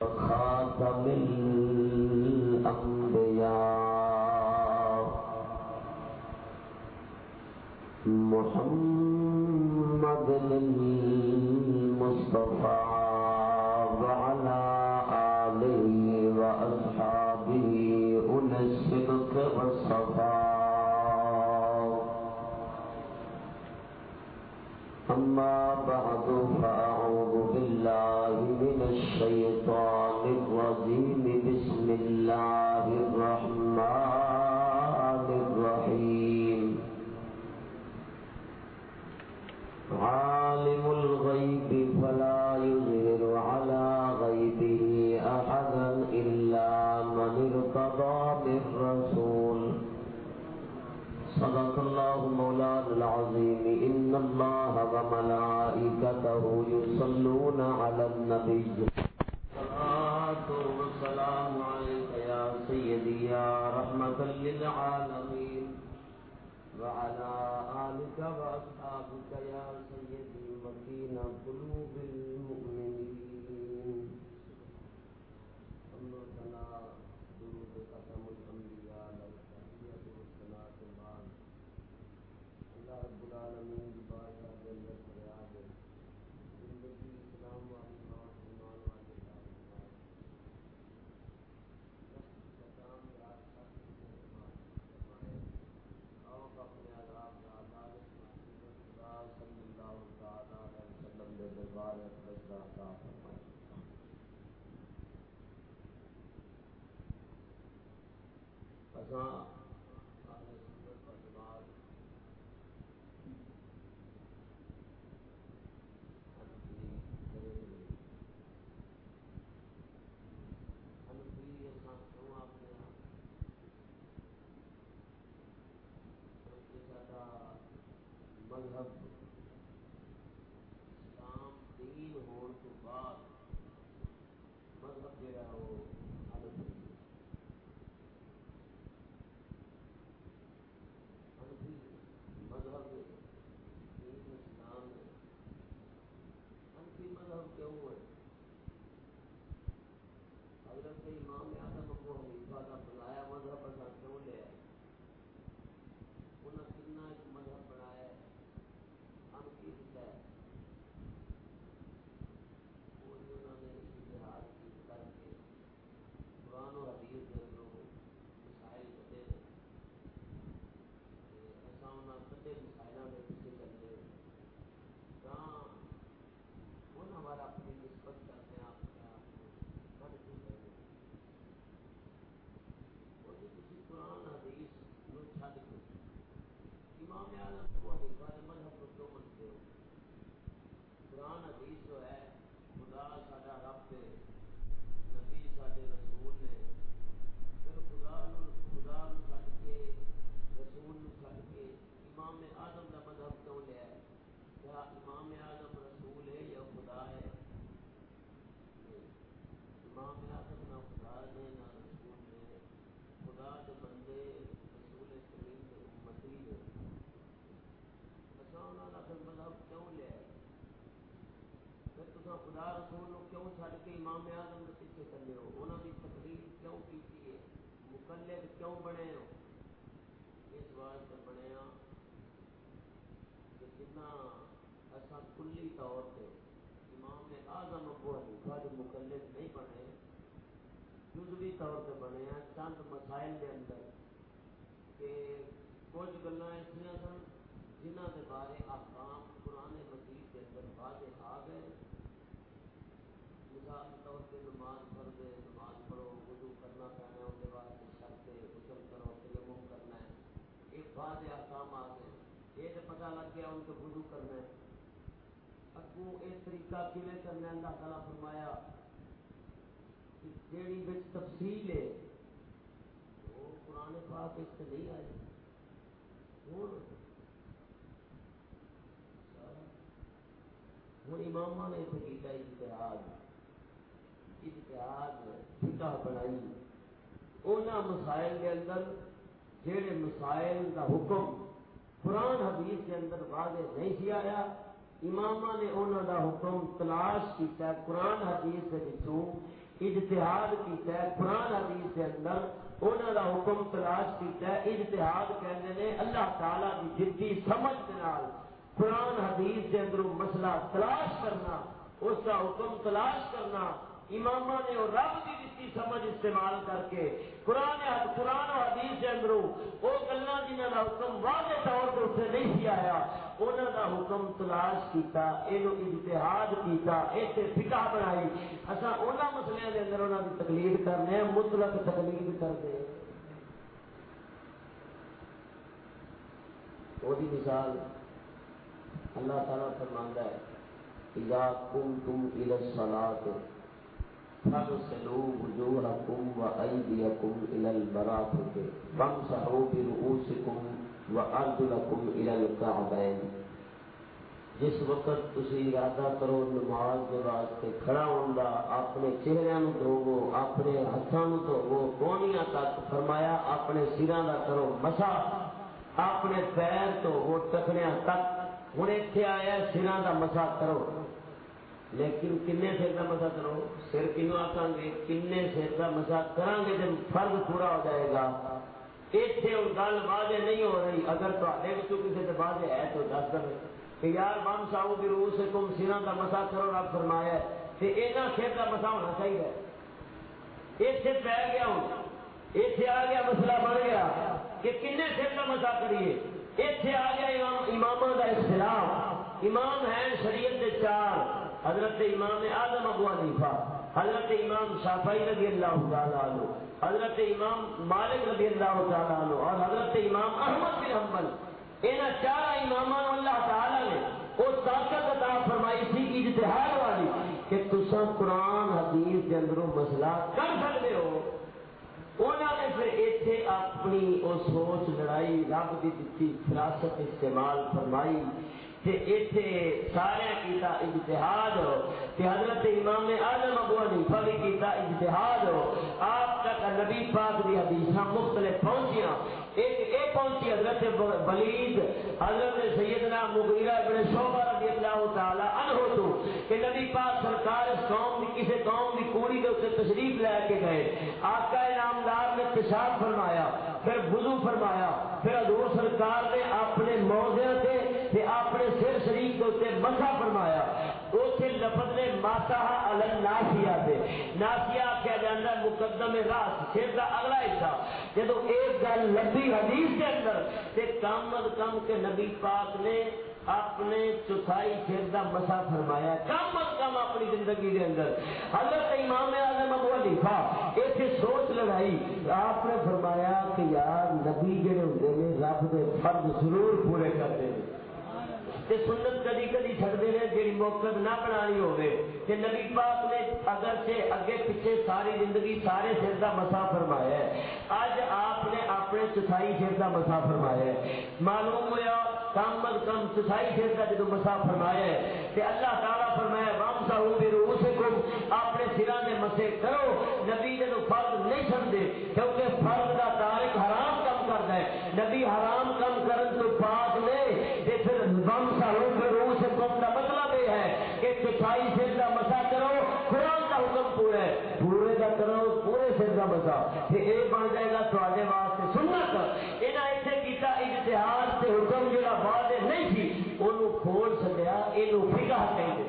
خاتم الانبیاء محمد قلوب حضرت امام اعظم ابو حنیفہ کا بنایا مذہب اصا کیوں لیا انہیں کتنا ایک مذہب بنایا ہے ہم کی دتا ہے وہ انہوں نے اتحاد کی کر کے قرآن و حدیث کے اندر مسائل کٹے ایسا انہیں کٹے مسائلوں کے پیچھے چلے کہاں وہ ہمارا اپنی نسبت کرتے ہیں آپ کے آپ کو کٹ کیوں کریں وہ جی کسی قرآن حدیث نو چھڈ کے امام اعظم کو حنیفہ نے مذہب کو کیوں منتے ہو قرآن حدیث جو ہے خدا ساڈا رب ہے نبی ساڈے رسول نے پھر خدا نو خدا نو چھڈ کے رسول نو چھڈ کے امام اعظم کا مذہب کیوں لیا ہے کیا امام اعظم رسول ہے یا خدا ہے؟ امام اعظم نہ خدا نے نہ رسول نے خدا کے بندے رسول کریم کے امتی نے اچھا، پھر مذہب کیوں لیا؟ پھر تو خدا رسول کیوں چھڈ کے امام اعظم کے پیچھے چلے ہو؟ انہوں کی تقریر کیوں کی ہے؟ مقلد کیوں بنے ہو اس واسطے بنے ہاں کہ جنا ایسا کلی طور پہ امام اعظم ابو حنیفہ جو مقلد نہیں بنے جزوی طور پہ بنے ہیں، چند مسائل کے اندر کہ کچھ گلا ایسا سن جنہ کے بارے احکام قرآن مجید کے اندر واضح آ گئے۔ مثال کے طور پہ نماز پڑھ دے نماز پڑھو، وضو کرنا پینا اس کے بعد شرط غسل کرو، تیمم کرنا ہے۔ ایک واضح احکام آ گئے۔ یہ تو پتہ لگ گیا ان کو وضو کرنا ہے اگوں یہ طریقہ کیویں کرنا اللہ تعالیٰ فرمایا جیڑی بچ تفصیل ہے، وہ قرآن پاک اس سے نہیں آئی ہوں ہوں امام نے اتنے کیا اتحاد اتحاد فکا بنائی۔ ان مسائل کے اندر جہے مسائل کا حکم قرآن حدیث کے اندر واضح نہیں سی آیا امام نے انہوں کا حکم تلاش کیا قرآن حدیث کے پچھوں اجتہاد کیتا ہے، قرآن حدیث کے اندر انہوں کا حکم تلاش کیتا ہے، اجتہاد کہتے ہیں اللہ تعالی کی جدی سمجھ کے نال قرآن حدیث کے اندر مسئلہ تلاش کرنا، اس کا حکم تلاش کرنا امام نے رب کی دیتی سمجھ استعمال کر کے قرآن قرآن و حدیث کے اندروں وہ گلا جنہوں کا حکم واضح طور پر اسے نہیں سی آیا انہوں کا حکم تلاش کیتا یہ اجتہاد کیتا اسے فکا بنائی۔ اصا انہوں مسئلے کے اندر انہوں کی تکلیف کرنے مطلق تکلیف کرتے وہ مثال اللہ تعالیٰ فرماندہ ہے، اذا کنتم الى الصلاه فاغسلوا وجوهكم وأيديكم إلى المرافق وامسحوا برؤوسكم وأرجلكم إلى الكعبين. جس وقت تسی ارادہ کرو، نماز کے واسطے کھڑا ہونا اپنے چہرے نو دھوو اپنے ہاتھوں نو دھوو کونیاں تک فرمایا، اپنے سراں دا کرو مسا۔ اپنے پیر تو وہ ٹکڑیاں تک، ہن ایتھے آیا، سراں دا مسا کرو۔ لیکن کنے سر کا مسا کرو؟ سر کنو آکان گے، کنے سر کا مسا کریں گے جب فرض پورا ہو جائے گا۔ اتنے اور گل واضح نہیں ہو رہی۔ اگر تے کسی سے واضح ہے تو دس دے کہ یار بم ساؤ بھی روح سے تم سیرا کا مسا کرو، رب فرمایا تو یہاں سر کا مسا ہونا چاہیے۔ اتنے پی گیا ہوں۔ اتنے آ گیا، مسئلہ بن گیا۔ کہ کنے سر کا مسا کریے۔ اتنے آ گیا امام کا اختلاف امام ہے شریعت کے چار۔ حضرت امام اعظم ابو حنیفہ، حضرت امام شافعی رضی اللہ تعالیٰ عنہ، حضرت امام مالک رضی اللہ تعالیٰ عنہ اور حضرت امام احمد بن حنبل۔ ان چار امام اللہ تعالیٰ نے وہ طاقت عطا فرمائی تھی اجتہاد والی کہ تسا قرآن، حدیث کے اندروں مسئلہ کر سکتے ہو۔ انہوں نے پھر اتنے اپنی وہ سوچ، لڑائی، رب کی دیتی فراست استعمال فرمائی۔ اتنے سارے کیتا اجتہاد کہ حضرت امام اعظم ابو حنیفہ بھی کیتا اجتہاد۔ آپ تک نبی پاک دی حدیثاں مختلف پہنچیاں۔ ایک اے پہنچی حضرت ولید، حضرت سیدنا مغیرہ ابن شعبہ رضی اللہ تعالی عنہ تو، کہ نبی پاک سرکار اس قوم کی کسی قوم کی کوڑی کے اسے تشریف لے کے گئے۔ آقا نامدار نے پیشاب فرمایا، پھر وضو فرمایا پھر حضور سرکار نے اپنے موضع سے اپنے سر شریف کے اتنے مسا فرمایا اسے لفظ نے ماتا الگ ناسیا دے۔ ناسیا کیا جانا ہے؟ مقدم راس سر کا اگلا حصہ۔ جب ایک گل لمبی حدیث کے اندر تے کم از کم کے نبی پاک نے اپنے چوتھائی سر کا مسا فرمایا کم از کم اپنی زندگی کے اندر۔ حضرت امام اعظم ابو حنیفہ ایسے سوچ لگائی۔ آپ نے فرمایا کہ یار نبی جڑے ہوتے ہیں رب دے فرض ضرور پورے کرتے ہیں۔ تے سنت کدی کدی چھڑتے ہیں جی موقع نہ بنانی ہوگی کہ نبی پاک نے اگر سے اگے پیچھے ساری زندگی سارے سر کا مسا فرمایا ہے۔ اج آپ نے اپنے چوتھائی سر کا مسا فرمایا ہے۔ معلوم ہوا کم از کم چوتھائی سر کا جب مسا فرمایا ہے۔ کہ اللہ تعالیٰ فرمایا رام ساہو بھی روح سے کم اپنے سرا نے مسے کرو۔ نبی جب فرض نہیں سمجھے کیونکہ فرض کا تارک حرام کم کرتا ہے۔ نبی حرام کم کرن تو پاک نے پھر بم سالوں کے روح سے کم کا مطلب یہ ہے کہ چوتھائی سر کا مسا کرو قرآن کا حکم پورا ہے پورے کا کرو پورے سر کا مسا پھر یہ بن جائے گا تھوڑے واسطے سنت یہاں اتنے کیتا اشتہار سے حکم جہاں بعد نہیں تھی انہوں کھول سکیا یہ فکا کہیں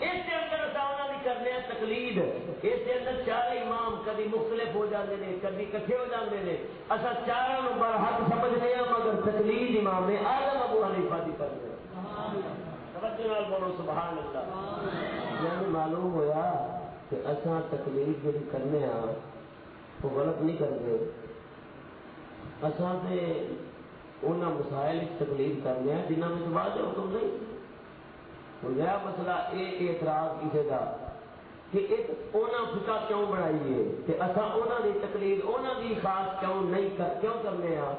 اس کے اندر کرنے تقلید اس چار امام کدی مختلف ہو جاتے ہیں کدی کٹھے ہو جاتے ہیں اصا چاروں برحق سمجھنے ہیں مگر تقلید امام نے آدم ابو حنیفہ کی کرتے ہاں۔ بولو، سبحان اللہ۔ یعنی معلوم ہوا کہ اصا تقلید جی کرنے ہاں وہ غلط نہیں کرتے۔ اصا تے ان مسائل تکلیف کرنے ہیں جنہوں میں تو بعد حکم نہیں۔ ہوا مسئلہ یہ اعتراض کسی کا کہ ایک اونا فکا کیوں بنائی کہ اصا اونا دی تقریر اونا دی خاص کیوں نہیں کر، کیوں کرنے ہاں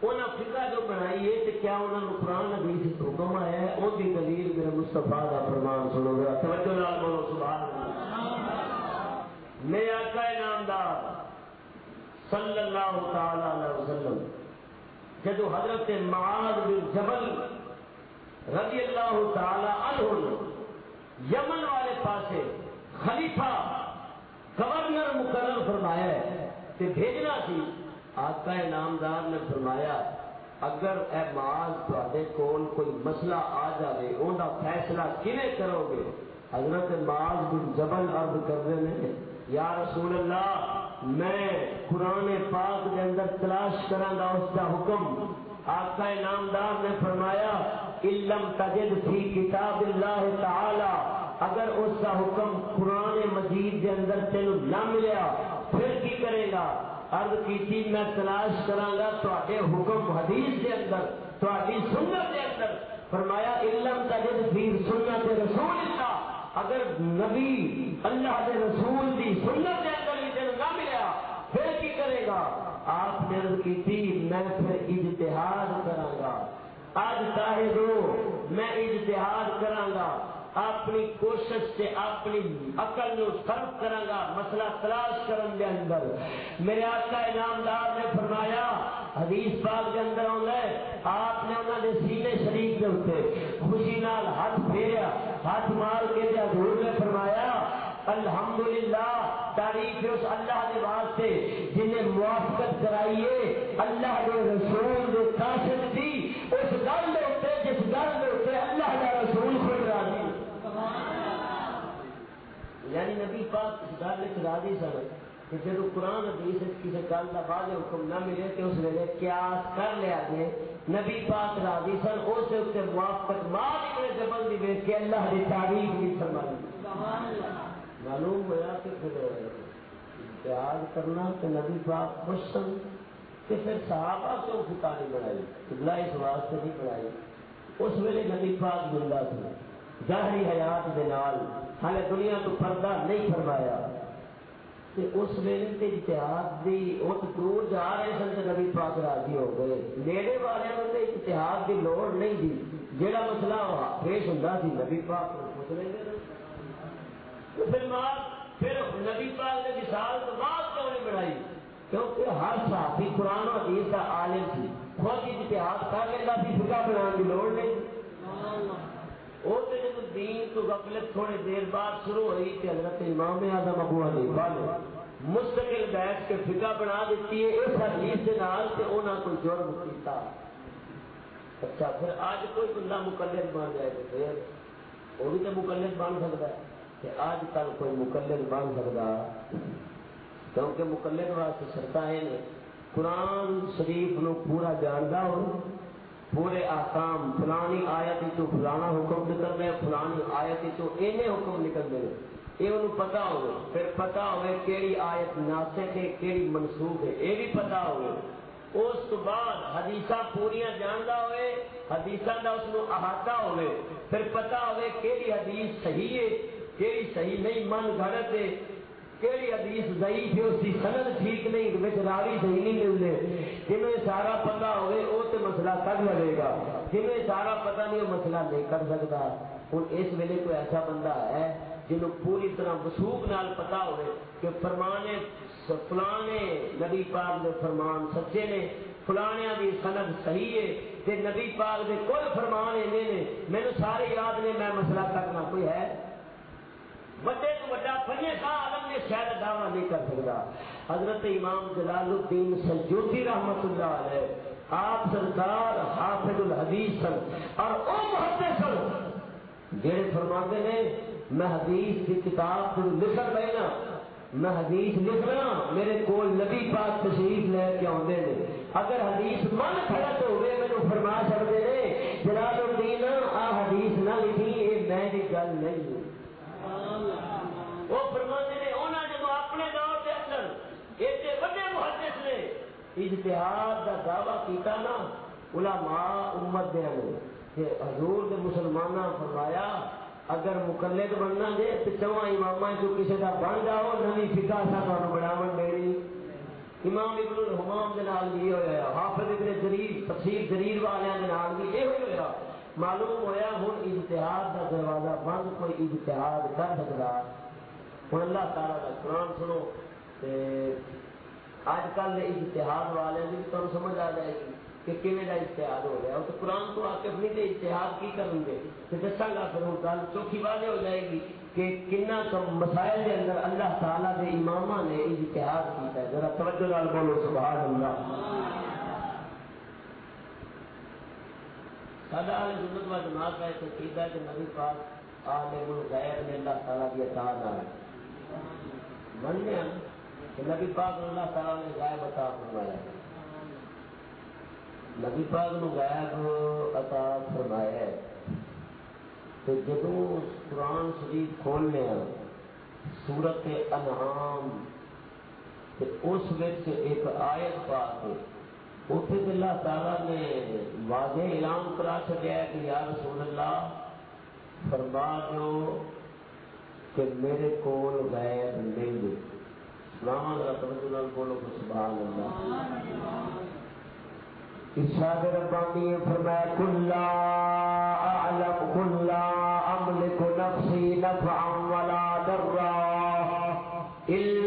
اونا فکا جو بنائی ہے کہ کیا انہوں نے قرآن حدیث حکم آیا ہے؟ ان کی دلیل میرے مصطفیٰ کا فرمان سنو گا توجہ لال بولو، سبحان اللہ۔ میرے آقا نامدار صلی اللہ تعالی علیہ وسلم، جدو حضرت معاذ بن جبل رضی اللہ تعالی عنہ یمن والے پاسے خلیفہ گورنر مقرر فرمایا ہے کہ بھیجنا سی۔ آقا نامدار نے فرمایا، اگر اے معاذ تے کول کوئی مسئلہ آ جائے ان کا فیصلہ کھے کرو گے؟ حضرت معاذ بن جبل عرض کر رہے ہیں یا رسول اللہ، میں قرآن پاک کے اندر تلاش کروں گا، اس کا حکم۔ آقا نامدار نے فرمایا علم تجد فی کتاب اللہ تعالی اگر اس کا حکم قرآن مجید کے اندر تین نہ ملیا پھر کی کرے گا؟ عرض کی میں تلاش کروں گا تے حکم حدیث کے اندر تاری سنت کے اندر۔ فرمایا، علم تجد فی سنت رسول اللہ اگر نبی اللہ کے رسول کی سنت کے اندر بھی نہ ملیا پھر کی کرے گا؟ آپ نے عرض کی تھی، میں پھر اجتہاد کروں گا۔ آج چاہے دو میں اجتہاد کروں گا۔ اپنی کوشش سے اپنی عقل نو صرف کروں گا، مسئلہ تلاش کرن دے اندر۔ میرے آقا انعامدار نے فرمایا، حدیث پاک کے اندر آؤں آپ نے انہوں نے سینے شریف کے اتنے خوشی نال ہاتھ پھیریا، ہاتھ مار کے دیا حضور نے فرمایا، الحمدللہ تعریف اس اللہ کے واسطے جنہیں موافقت کرائیے اللہ کے رسول کے کاشت دی، اس گل کے اتنے جس گل کے اتنے اللہ کا رسول خود راضی یعنی نبی پاک اس گل راضی سن کہ جب قرآن حدیث کسی گل کا بعد حکم نہ ملے تو اس ویلے قیاس کر لیا جائے۔ نبی پاک راضی سن اس اتنے موافقت ماں اتنے جبل دی ویچ کے اللہ کی تعریف بھی فرمائی۔ معلوم ہوا کہ پھر اتحاد کرنا تو نبی پاک خوش سن کہ پھر صحابہ کیوں خطا نہیں بنائی قبلہ اس واسطے نہیں بنائی۔ اس ویلے نبی پاک زندہ تھے ظاہری حیات دے نال حالے دنیا تو پردہ نہیں فرمایا۔ کہ اس ویلے تے اتحاد دی اس دور جا رہے سن تے نبی پاک راضی ہو گئے۔ نیڑے والے نوں تے اتحاد دی لوڑ نہیں دی۔ جیڑا مسئلہ پیش ہوندا سی نبی پاک کو پوچھ پھر ماں پھر نبی پاک نے مثال تو بات کیوں نہیں بڑھائی کیونکہ ہر صحابی قرآن و حدیث کا عالم تھی خود اتحاد کر لینا سی فکا بنانے کی لوڑ نہیں۔ وہ تو جب دین تو غفلت تھوڑی دیر بعد شروع ہوئی کہ حضرت امام اعظم ابو حنیفہ نے مستقل بیٹھ کے فکا بنا دیتی ہے، اس حدیث کے نال کہ انہاں کوئی جرم کیتا۔ اچھا پھر آج کوئی بندہ مقلد بن جائے تو پھر وہ بھی تو مقلد بن سکتا ہے کہ آج کل کوئی مقلد بن سکتا۔ کیونکہ مقلد واسطے شرطا ہے قرآن شریف نو پورا جانتا ہو پورے آکام فلانی آیت تو فلانا حکم نکل رہے فلانی آیت تو اینے حکم نکل رہے یہ انہوں پتا ہو پھر پتا ہوئے کیڑی آیت ناسک ہے، کیڑی منسوخ ہے یہ بھی پتا ہوئے۔ اس تو بعد حدیث پوریا جانتا ہوئے حدیث کا اس کو احاطہ ہوئے۔ پھر پتا ہوئے کیڑی حدیث صحیح ہے، کیڑی صحیح نہیں، من گھڑت ہے۔ کیڑی حدیث ضعیف ہے، اس کی سند ٹھیک نہیں وچ راوی صحیح نہیں ملتے جنہیں سارا پتا ہوئے وہ تو مسئلہ کر لگے گا۔ جنہیں سارا پتا نہیں وہ مسئلہ نہیں کر سکتا۔ ہوں اس ویلے کوئی ایسا بندہ ہے جنہوں پوری طرح وسوخ نال پتا ہوئے کہ فرمانے، فلانے نبی پاک دے فرمان سچے نے، فلانے دی سند صحیح ہے کہ نبی پاک دے کوئی فرمان اینے نے۔ میرے سارے یاد نے، میں مسئلہ کرنا کوئی ہے۔ بڑے تو بڑا فنی کا عالم نے شاید دعویٰ نہیں کر سکتا۔ حضرت امام جلال الدین سجوتی رحمت اللہ علیہ، آپ سرکار حافظ الحدیث سن، اور او محدث سن۔ جڑے فرماتے نے، میں حدیث کی کتاب کو لکھ بینا، میں حدیث لکھ رہا ہاں، میرے کول نبی پاک تشریف لے کے آتے ہیں اگر حدیث من خرط ہوئے، مینو فرما سکتے ہیں جلال الدین، آ حدیث نہ لکھی یہ میں گل نہیں۔ وہ فرمانے نے انہوں نے اپنے دور کے اندر ایسے بڑے محدث نے اجتہاد کا دعویٰ کیتا نا، علماء امت دے کہ حضور دے مسلمانہ فرمایا، اگر مقلد بننا دے تو چواں امام جو کسی کا بن جاؤ نوی فکا سا تمہیں بناو میری امام ابن الحمام کے نال بھی ہوا حافظ ابن جریر، تفسیر جریر والے کے نال بھی یہ ہوا معلوم ہوا ہوں اجتہاد کا دروازہ بند، کوئی اجتہاد کر سکتا ہوں۔ اللہ تعالیٰ کا قرآن سنو اج کل اجتہاد والے بھی تمہیں سمجھ آ جائے گی کہ کیویں دا اشتہاد ہو رہا ہے تو قرآن تو واقف نہیں تے اشتہاد کی کریں گے تو دساں گا پھر ہوں گل چوکھی واضح ہو جائے گی کہ کنا کم مسائل کے اندر اللہ تعالیٰ کے امام نے اشتہاد کیتا ہے۔ ذرا توجہ نال بولو، سبحان اللہ۔ سادہ آل سنت و جماعت کا ایک عقیدہ ہے کہ نبی پاک عالم الغیب نے اللہ تعالیٰ کی عطا نہ ہے ماننے ہیں کہ نبی پاک اللہ تعالیٰ نے غائب عطا فرمایا۔ نبی پاک نو غائب عطا فرمایا۔ ہے تو جدو قرآن شریف کھولنے سورت انعام تے اس وچ ایک آیت پا کے اتنے اللہ تعالیٰ نے واضح اعلان کرا چکا ہے کہ یا رسول اللہ، فرما دو کہ میرے کول غیر نہیں دے سلام بولو سبحان اللہ۔ ارشاد ربانی فرمایا، کلا اعلم، کلا املک نفسی نفعا ولا ضرا، الا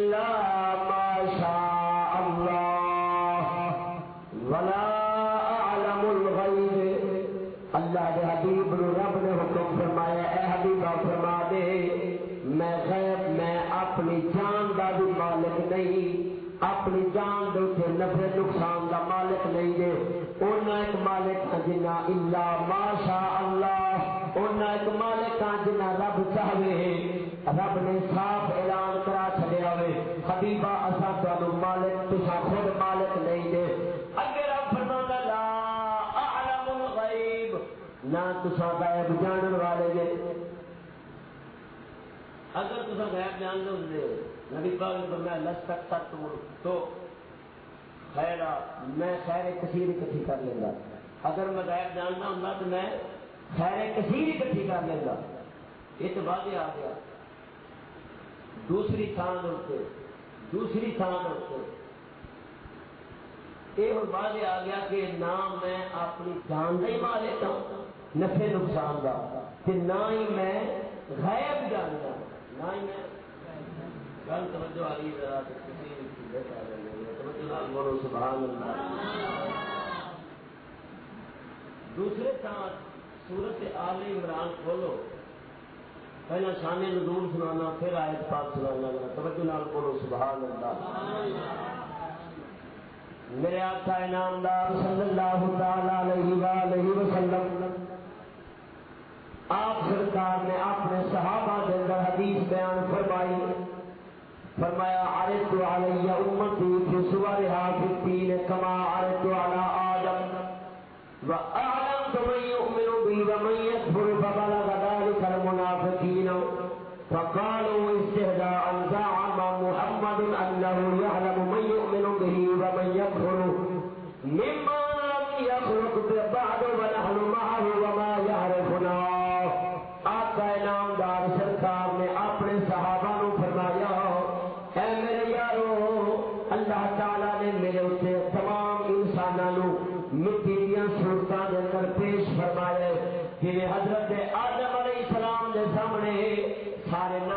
تسا غیب جانن والے دے اگر تسا غیب جان دو دے نبی پاک نے فرمایا لس تک تک تو خیر، میں خیر کثیر اکٹھی کر لیں گا۔ اگر میں غیب جاننا ہوں تو میں خیر کثیر اکٹھی کر لیں گا۔ یہ تو واضح آ گیا۔ دوسری تھان ہوتے دوسری تھان ہوتے یہ واضح آ گیا کہ نہ میں اپنی جان کا ہی مالک ہوں۔ نفے نقصان کا کہ نہ ہی میں غائب جانتا نہ ہی میں گل توجہ آ رہی ذرا توجہ نال بولو، سبحان اللہ۔ دوسرے تھان سورت آل عمران کھولو۔ پہلا شان نزول سنانا، پھر آیت پاک سنانا۔ توجہ نال بولو، سبحان اللہ۔ میرے آقا انعامدار صلی اللہ تعالی علیہ وآلہ وسلم آپ سرکار نے اپنے صحابہ کے اندر حدیث بیان فرمائی، فرمایا، عرض علی امتی فی سورها فی الدین کما عرض علی آدم، و وأعلمت من يؤمن بي ومن يكفر فبلغ ذلك المنافقين فقال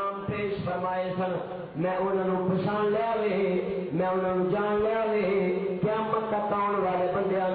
نام پیش فرمائے سن۔ میں انہوں پچھان لیا وے، میں انہوں جان لیا وے۔ قیامت تک آن والے بندیاں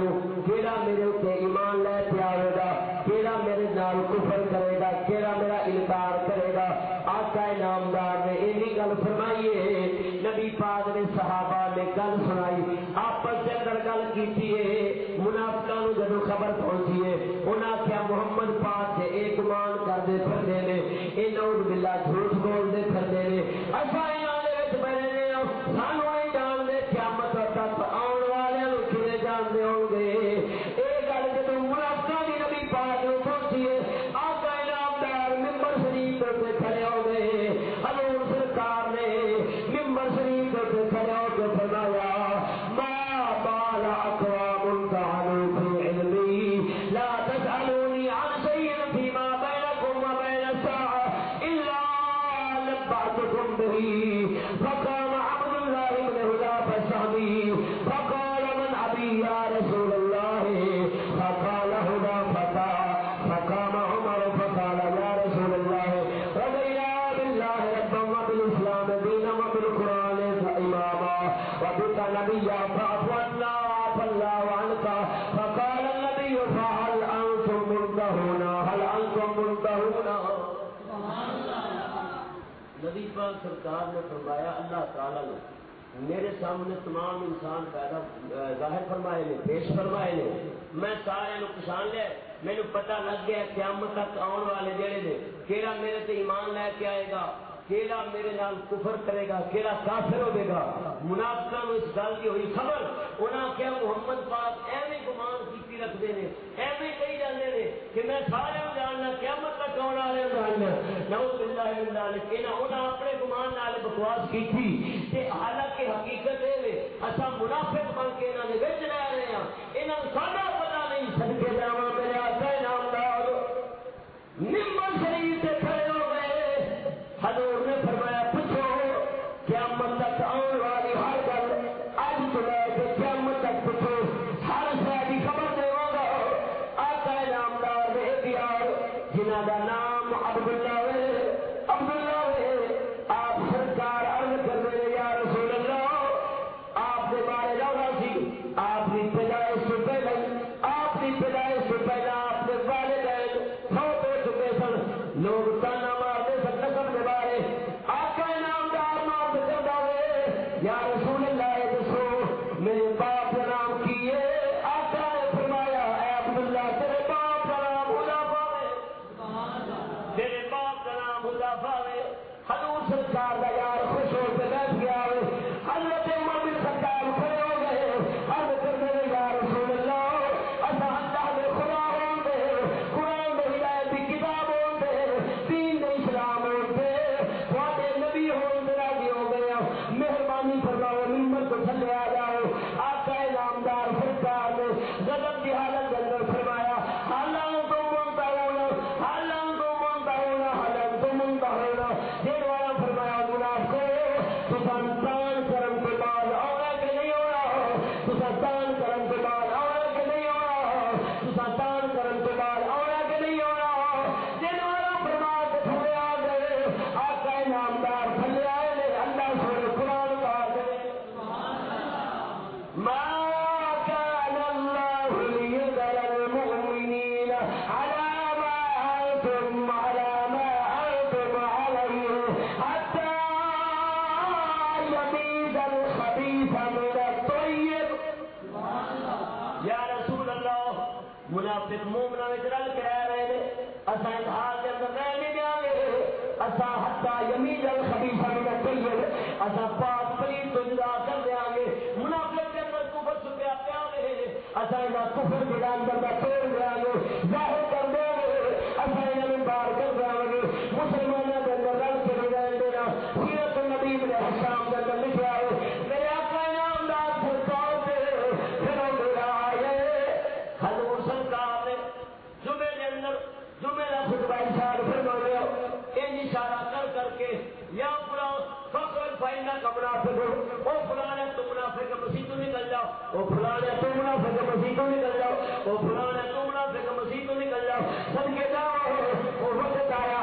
میرے سامنے تمام انسان پیدا ظاہر فرمائے نے، پیش فرمائے نے۔ میں سارے نو پچھان لیا مینو پتا لگ گیا قیامت تک آن والے جڑے نے کہڑا میرے تے ایمان لے کے آئے گا، کیڑا میرے نال کفر کرے گا، کیڑا کافر ہوے گا۔ منافقہ اس گل کی ہوئی خبر، انہاں کہ محمد پاک ایویں گمان کیتی رکھتے ہیں ایویں کہی جاتے ہیں کہ میں سارے جاننا قیامت تک آن والے جاننا نعوذ باللہ من ذلک انہاں اپنے گمان نال بکواس کیتی تے حالانکہ حقیقت یہ وے منافق بن کے یہاں دے رہ رہے ہیں یہاں سارا اساں اس حال نہیں جاویں گے اساں حتا یمین الخبیث من الطیب اساں پاک پلیت تو جدا کر دیا گے منافق کے اندر کفر چھپیا پیا وے اساں دا کفر دے اندر دا توڑ دیا گے تو منافق مسیح تو نکل جاؤ۔ سب کے جاؤ۔ وقت آیا۔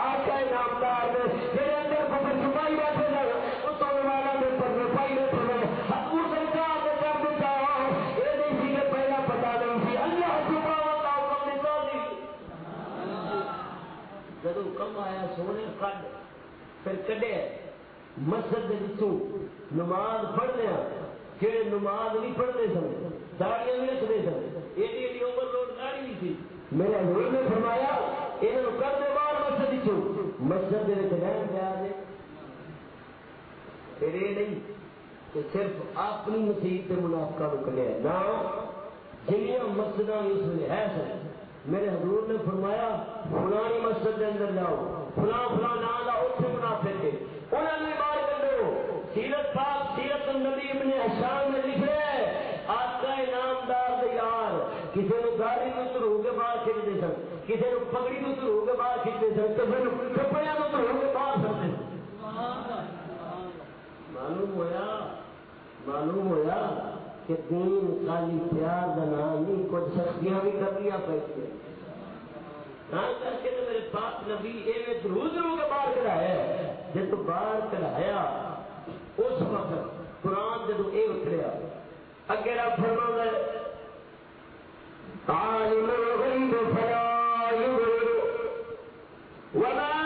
نے اندر چھپائی بیٹھے جاؤ۔ اس والا پر سرکار نے کر دیتا یہ نہیں سی کہ پہلا پتا نہیں سی اللہ حکم دیتا کم آیا سونے کڈ پھر کڈے۔ مسجد دے وچوں پڑھنے جڑے نماز نہیں پڑھتے سن، داڑیاں بھی رکھتے سن، ایڈی ایڈی اوور لوڈ داڑھی نہیں سی میرے حضور نے فرمایا، انہوں کر دے باہر مسجد وچوں، مسجد دے وچ رہن دیا جے پھر یہ نہیں کہ صرف اپنی مسیح سے منافقہ نکلے نہ جنیاں مسجد اس میں ہے سن۔ میرے حضور نے فرمایا، فلانی مسجد کے اندر جاؤ، فلاں فلاں نام لا اتنے منافق ہے۔ انہوں نے سیرت پاک سیرت النبی ابن حشام نے لکھ رہے ہیں آقا نامدار دے یار، کسی نے گاڑی تو تر ہو کے باہر کھینچتے سن، کسی نے پگڑی تو تر ہو کے باہر کھینچتے سن کسی نے کپڑے تو تر ہو کے باہر سکتے معلوم ہویا معلوم ہویا کہ دین خالی پیار کا نام نہیں، کچھ سختیاں بھی کر لیا پیسے نہ کر کے میرے پاک نبی ایویں درود رو کے باہر کرایا جب باہر کرایا اس وقت قرآن جب یہ اتریا اگے رب فرما ہے، عالم الغیب فلا یظہر وما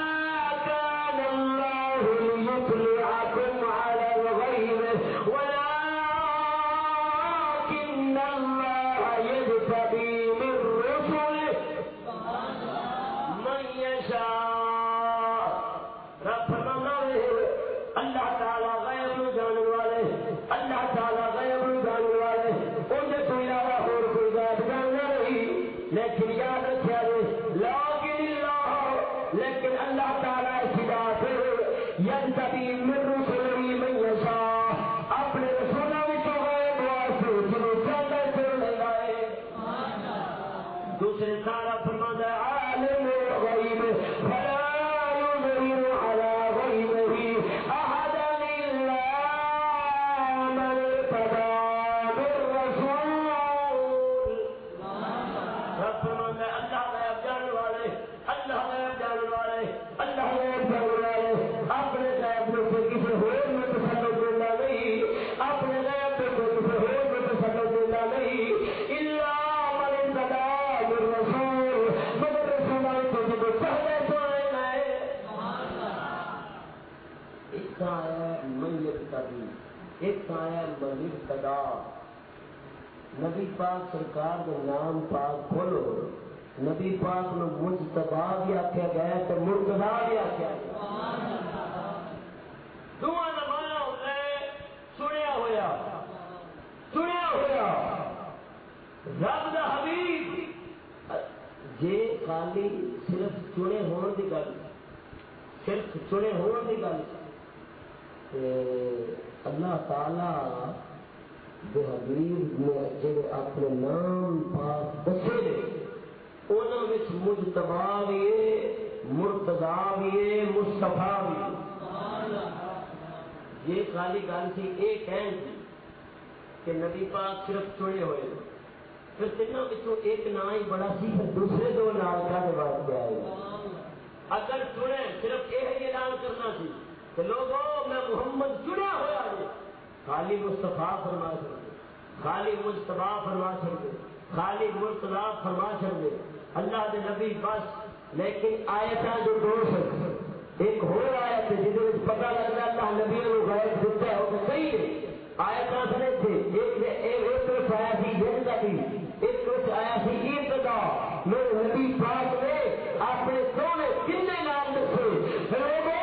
پاک سرکار کے نام پاک کھولو۔ نبی پاک نے مجھ تبا بھی آخیا گیا تو مرتبا بھی آخیا گیا دونوں زمانہ سنیا ہوا سنیا ہوا رب دا حبیب۔ جے خالی صرف چنے ہون دی گل، صرف چنے ہون دی گل۔ اللہ تعالی دے حبیب نے جڑے اپنے نام پاک دسے نے مجتبا بھی ہے، مرتضی بھی ہے، مصطفی بھی یہ خالی گل تھی یہ کہن تھی جی، کہ نبی پاک صرف چنے ہوئے۔ پھر تینوں بچوں ایک نا ہی بڑا سی پھر دوسرے دو نال کا واسطے آئے اگر چنے، صرف یہ اعلان کرنا سی۔ کہ لوگوں، میں محمد چنیا ہوا جی خالی مستفا فرما سکتے خالی مستفا فرما سکتے خالی مرتضا فرما سکتے اللہ کے نبی بس، لیکن آیتاں جو دو سکتے ایک ہو آیت ہے جس پتا لگتا اللہ نبی کو غیر دیتا ہے، وہ صحیح ہے۔ آیتاں سنے تھے، ایک ایک طرف آیا سی جن کا بھی ایک طرف آیا سی عید کا میرے نبی پاک نے اپنے سونے کنے نام دسے لوگوں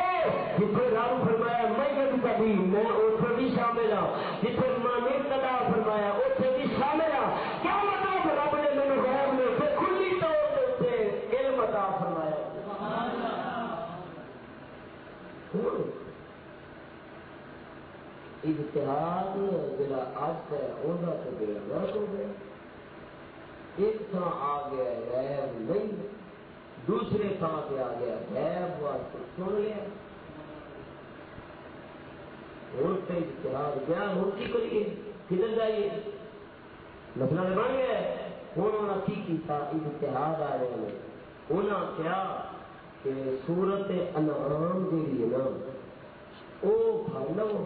جتنے رب فرمایا میں نبی کبھی میں اتنے بھی شامل ہوں جتنے ماں نے کدا فرمایا اتنے بھی شامل ہوں کیا مطلب رب نے میرے غیر میں سے کھلی طور سے علم عطا فرمایا اجتہاد جڑا اج ہے انہاں تو بے غرض ہو گیا ایک تھا آ گیا غیب نہیں دوسرے تھان پہ آ گیا غیب واسطے سن لیا۔ ہوں تو اجتہاد گیا ہوں کی کریے کدھر جائیے؟ مسئلہ بن گیا ہوں انہوں کی کیتا اجتہاد آ رہے ہیں۔ انہوں کیا؟ کہ سورت انعام جیڑی ہے نا، وہ پڑھ لو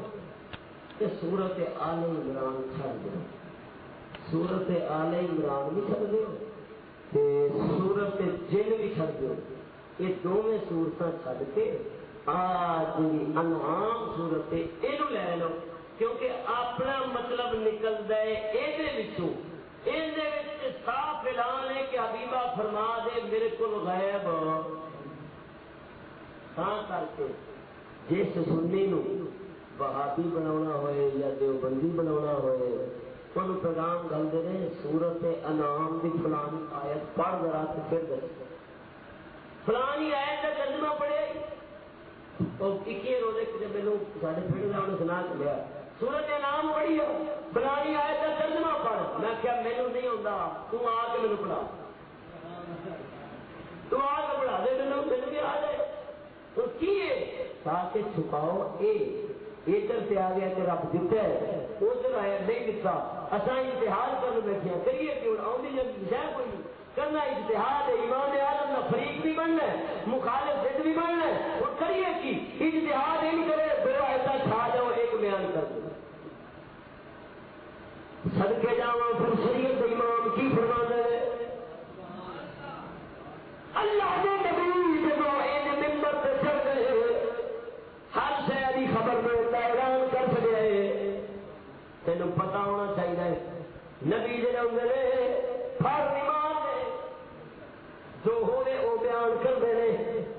کہ سورت آل عمران چھڑ دو سورت آل عمران بھی چھڑ دو سورت جن بھی چھڑ دو یہ دونوں سورت چھڑ کے آج انعام سورت یہ لے لو، کیونکہ اپنا مطلب نکلتا ہے یہ صاف اعلان ہے کہ حبیبہ فرما دے، میرے کو غائب کر کے جس سنی نو بہادی بنا ہوئے یا دیوبندی بنا ہوئے ان پیغام گل دے رہے، سورت انعام دی فلانی آیت پڑھ ذرا پھر دس فلانی آیت کا ترجمہ پڑھے روزے میرے سارے کا انہیں سنا چلیا سورت انعام پڑھی ہے، فلانی آیت کا ترجمہ پڑھ۔ میں کیا مینو نہیں آتا تو آ کے میرے پڑھا۔ تو آ کے پڑھا دے میرے میرے بھی آ جائے۔ تو کی تاکہ چھپاؤ اے۔ ادھر سے آ گیا کہ رب دیتا ہے ادھر آیا نہیں دیتا اصا اشتہار کرنے بیٹھے کریے کہ آؤں شہ کوئی؟ کرنا اشتہار ہے۔ ایمان عالم کا فریق بھی بننا ہے، مخالف ضد بھی بننا ہے۔ اور کریے کی اشتہار نہیں کرے دو ایسا چھا جاؤ، ایک بیان کر دو۔ سڑکے جاؤ پھر شریعت امام کی فرما دے اللہ کے نبی جب ممبر پہ چڑھ گئے ہر شہری خبر میں اعلان کر سکے تین پتا ہونا چاہیے فرض ایمان نے جو ہوئے وہ بیان کرتے ہیں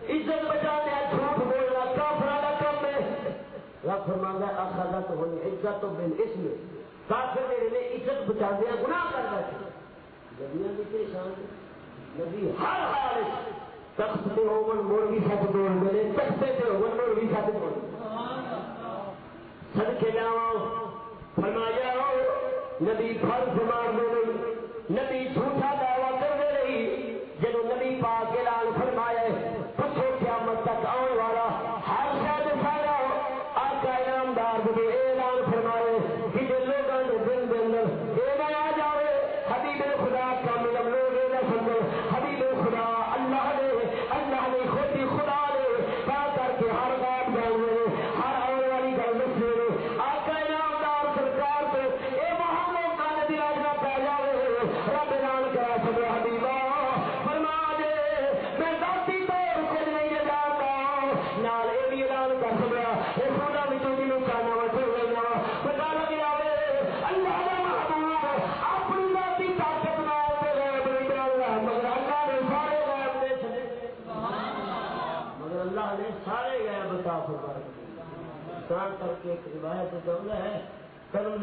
عزت بچا دیا جھوٹ بولنا کافر کا کم ہے۔ رب فرمانا اخذت ہونی عزت بن اس میں کافر میرے نے عزت بچا دیا گناہ کر بیٹھے نبیاں بھی پریشان نبی ہر حال تخت پہ ہوگن مڑ بھی سچ دوڑ میرے تختے پہ ہوگن مڑ بھی سچ دوڑ سد کے جاؤ فرمایا نبی پھل فرمار دے رہی نبی جھوٹ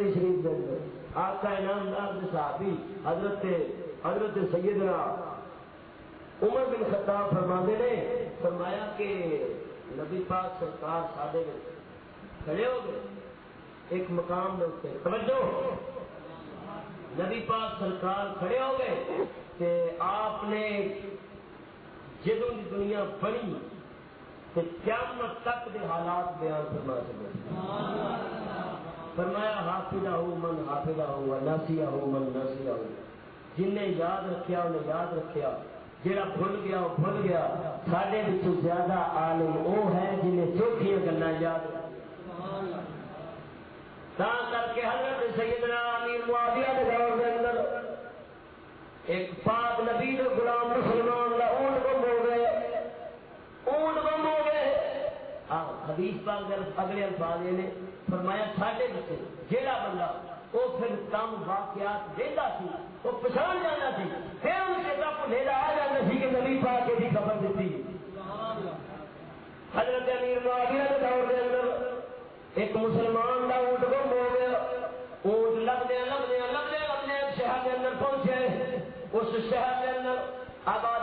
کرم شریف کے اندر۔ آقا انعام دار صحابی، حضرت حضرت سیدنا عمر بن خطاب فرماندے نے فرمایا کہ نبی پاک سرکار سادے میں کھڑے ہو گئے۔ ایک مقام میں اتنے توجہ۔ نبی پاک سرکار کھڑے ہو گئے کہ آپ نے جدوں کی دنیا بنی کہ قیامت تک دے حالات بیان فرما سکے۔ فرمایا، حافظہ ہو من حافظہ ہو ناسیہ ہو من ناسیہ ہو۔ جن نے یاد رکھیا، انہیں یاد رکھیا۔ جڑا بھول گیا، وہ بھول گیا۔ سارے زیادہ عالم وہ ہے جنہیں چوکھیاں گلا یاد کر کے حضرت سیدنا امیر معاویہ کے دور کے اندر ایک پاک نبی غلام مسلمان کا اونٹ گم ہو گئے۔ اونٹ گم ہو گئے۔ حدیث پاک اگلے الفاظ نے فرمایا، ساڈے بچے جہاں بندہ وہ پھر کام واقعات دیتا سی وہ پچھان جانا سی، پھر ان کے کپ لیدا آ جانا سی کہ نبی پاک کی خبر دیتی حضرت امیر معاویہ کے دور کے اندر ایک مسلمان کا اونٹ گم ہو گیا۔ اونٹ لگدے لگدے لگدے لگدے شہر کے اندر پہنچے۔ اس شہر کے اندر آبادی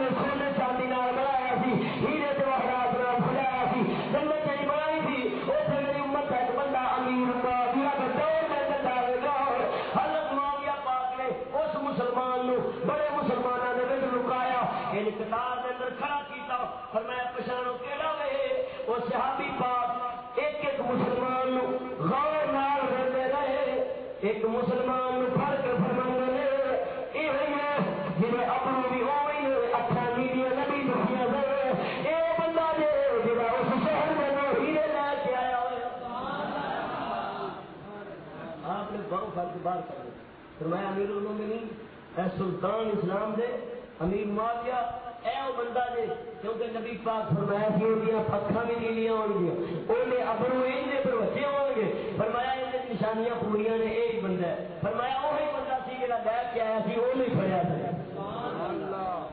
نے سونے چاندی نال بنایا سی ہیرے بہت فرق باہر کر دیا فرمایا امیر المومنین اے سلطان اسلام دے امیر معاویہ اے او بندہ جے کیونکہ نبی پاک فرمایا کہ اودیاں پکھاں بھی نیلیاں ہون گیاں اونے ابرو این دے پر بچے ہون گے۔ فرمایا ان دے نشانیاں پوریاں نے ایک بندہ ہے۔ فرمایا وہی بندہ سی جڑا لے کے آیا سی اونے پھڑیا سی۔ سبحان اللہ۔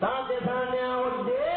تا تے سانیا او دیکھ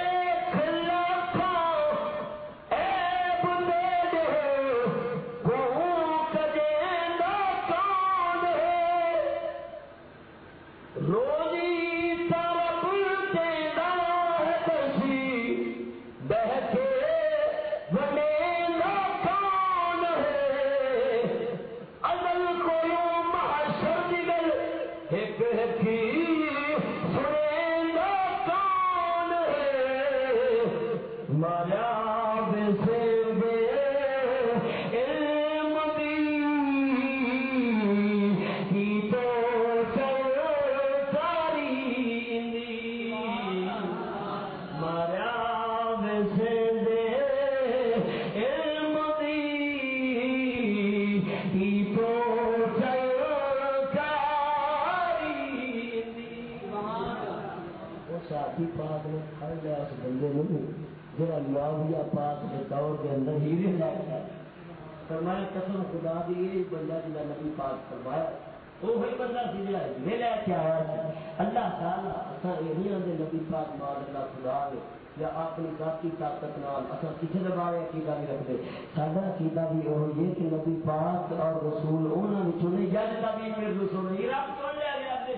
طاقت نال اساں کسی دے بارے عقیدہ نہیں رکھتے ساڈا عقیدہ بھی وہ یہ کہ نبی پاک اور رسول انہاں وچوں نے جج نبی پھر رسول یہ رب سن لیا گیا دے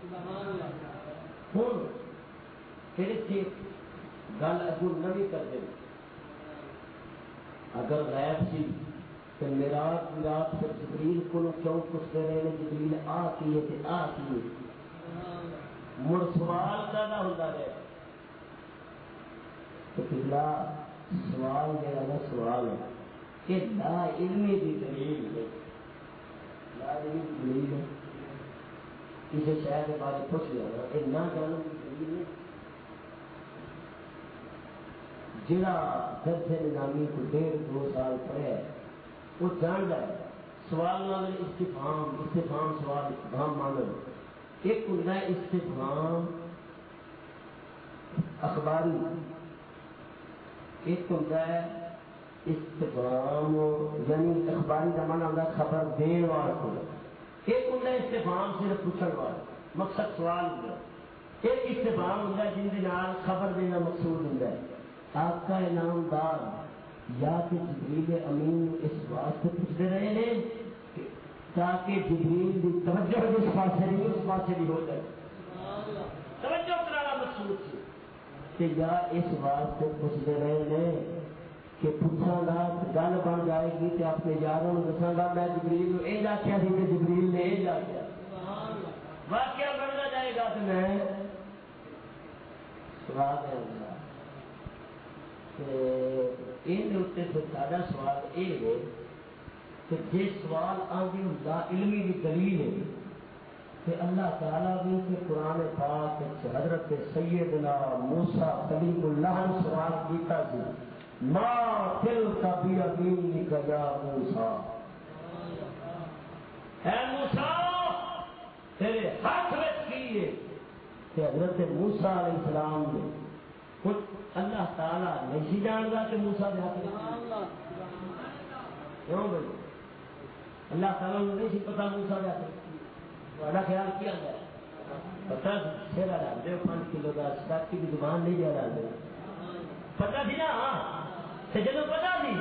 سبحان اللہ ہن پھر کی گل اگو نبی کر دے اگر غیب سی تو میرا رات پھر جبریل کو کیوں پوچھتے رہے نے جبریل آ کیے تے آ کیے مڑ سوال پیدا ہوتا ہے۔ تو پہلا سوال جڑا نا سوال ہے کہ لا علمی دی دلیل ہے۔ لا علمی دی دلیل ہے۔ کسی شہر کے بارے پوچھ لیا یہ نہ جاننے کی دلیل ہے۔ جڑا درجے نظامی کو ڈیڑھ دو سال پڑھے، وہ جان ہے، سوال نال استفام استفام سوال استفام مان لو ایک ہوں استفام اخباری۔ ایک ہوں استفام یعنی اخباری کا من آتا خبر دین والا ایک ہوں استفام صرف پوچھنے والا مقصد سوال ہوں ایک استفام ہوں جن کے خبر دینا مقصود ہوں آپ کا انعامدار یا کہ جبریل امین اس واسطے پوچھتے رہے ہیں تاکہ جبریل کی توجہ جس پاس نہیں اس پاس بھی ہو جائے۔ توجہ کرانا مقصود سے کہ یا اس واسطے پوچھتے رہے ہیں کہ پوچھا گا گل بن جائے گی تو اپنے یاروں دساں گا، میں جبریل کو یہ آخیا سی کہ جبریل نے یہ آخیا واقعہ بننا جائے گا تو میں سوال ہے سارا سوال یہ ہے کہ جی سوال آگے ہوں علمی کی دلیل ہے۔ کہ اللہ تعالیٰ بھی کہ قرآن پاک حضرت سیدنا موسا کلیم اللہ سوال کیتا سی ماں دل کا بھی امین کا موسا اے موسا تیرے ہاتھ میں کی کہ حضرت موسا علیہ السلام نے اللہ تعالیٰ نہیں جانتا کہ موسا دے ہاتھ کیوں بھائی؟ اللہ تعالیٰ نے نہیں پتا موسا دے ہاتھ بڑا خیال کیا گیا پتا چھیڑا ڈال دے پانچ کلو کا ساکی کی دکان نہیں دیا ڈال دے پتا تھی نا ہاں۔ تو جب پتا تھی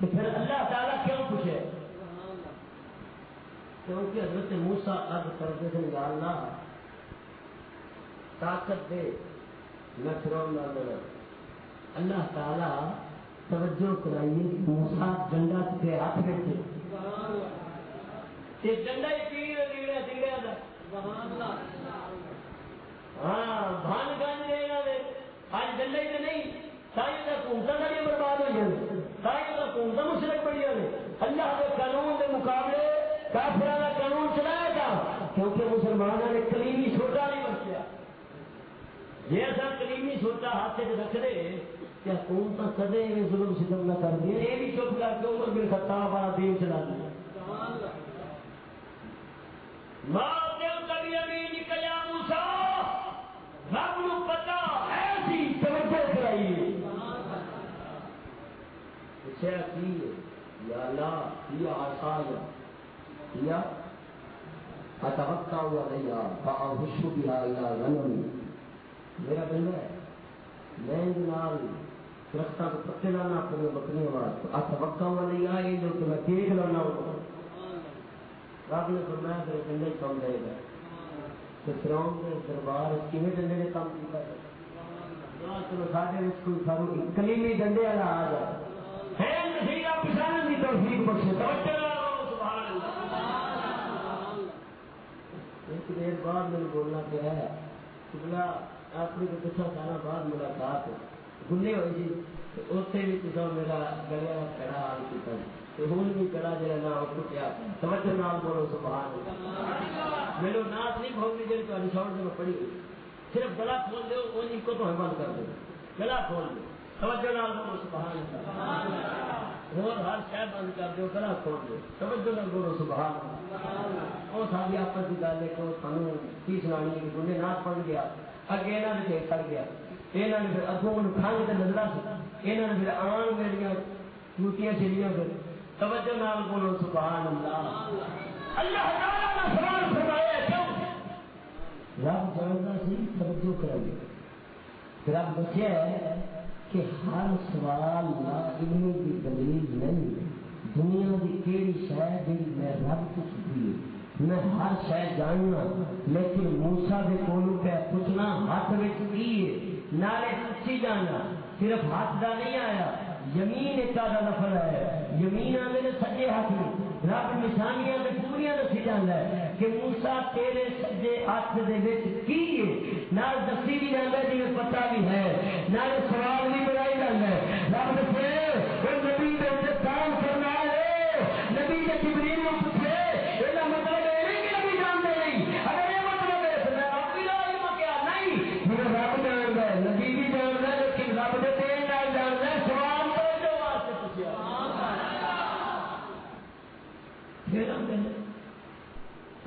تو پھر اللہ تعالیٰ کیوں پوچھے؟ کیونکہ حضرت موسا ارد کرتے تھے، یا اللہ، طاقت دے، میں فرعون نہ اللہ تعالی توجہ کرائیے موسا ڈنڈا کے ہاتھ میں ہاں بھان لینا دے۔ نہیں کا ساری برباد ہو جائے کا مشرق پڑی اللہ کے قانون کے مقابلے کافرانہ قانون چلایا گا کیونکہ مسلمانوں نے کلیمی چھوٹا نہیں بچیا۔ جی اصا کلیمی سوچا ہاتھ سے رکھ دے حکومت کدے ظلم ستم نہ کر دیا یہ بھی چپ کر کے عمر بن خطاب والا دین چلا دیا رب نو پتا ایسی توجہ کرائی پوچھا کی یا اللہ آسان یا اتوقع ہوا نہیں غنم میرا بندہ ہے، میں جناب درختوں کو پتے لانا اپنی بکری واسطے۔ ہاتھ ہوا نہیں، آئے جو کہ میں دیکھ لانا رب نے فرمایا پھر ڈنڈے کم دے گا۔ تو فراؤن کے دربار کیونیں ڈنڈے نے کام کیا چلو سارے کوئی سارو کلیمی ڈنڈے والا آ جائے۔ ہے آپ پچھانے توفیق بخشے ایک دیر بعد میں بولنا کیا ہے پوچھا سارا بعد ملاقات گنے ہوئی جی اتنے بھی تصا میرا گلے کا کڑا حال کیا تو ہوں بھی کڑا جا نا ٹوٹیا توجہ نام بولو، سبحان اللہ۔ میرے نات نہیں بہت جی تاری شاؤنڈ میں پڑھی ہوئی۔ صرف گلا کھول دو وہ نہیں کو تو بند کر دو۔ گلا کھول دو۔ توجہ نام بولو، سبحان اللہ۔ سبحان اور ہر شہر بند کر دو، گلا کھول دو۔ توجہ نام بولو، سبحان وہ ساری آپس کی گل ہے کہ سانو کی سنانی کہ گنے نات پڑھ گیا۔ اگے یہاں نے پھر کر گیا۔ یہاں نے پھر اگوں کھانگ سے نظر سی یہاں نے پھر آن میرے ٹوٹیاں چلیاں پھر۔ توجہ نال بولو، سبحان اللہ۔ اللہ تعالیٰ نے سوال فرمایا، کیوں؟ رب جانتا سی، توجہ کرے رب دسیا ہے کہ ہر سوال لا علم کی دلیل نہیں دنیا کی کہڑی شاید جی میں رب کو چھپی میں ہر شاید جاننا، لیکن موسا کے کولو پہ پوچھنا، ہاتھ میں کی ہے، نالے سچی جانا، صرف ہاتھ کا نہیں آیا۔ یمین ایک نفر ہے۔ یمین آدھے نے سجے ہاتھ میں رب نشانیاں نے پوریا دسی جانا ہے کہ موسا تیرے سجے ہاتھ دے وچ کی ہے؟ نال دسی بھی جانا جی پتہ بھی ہے۔ نال سوال بھی بنائی جانا ہے۔ رب دسے وہ نبی دے تے کام کرنا ہے نبی دے جبریل نو پوچھے یہ مطلب یہ نہیں کہ نبی جانتے نہیں اگر یہ مطلب ہے تو میں رب کی علم کیا نہیں میرا رب جانتا ہے نبی بھی جانتا ہے لیکن رب دے تیرے نال جانتا ہے سوال توجہ واسطے پوچھیا پھر آتے ہیں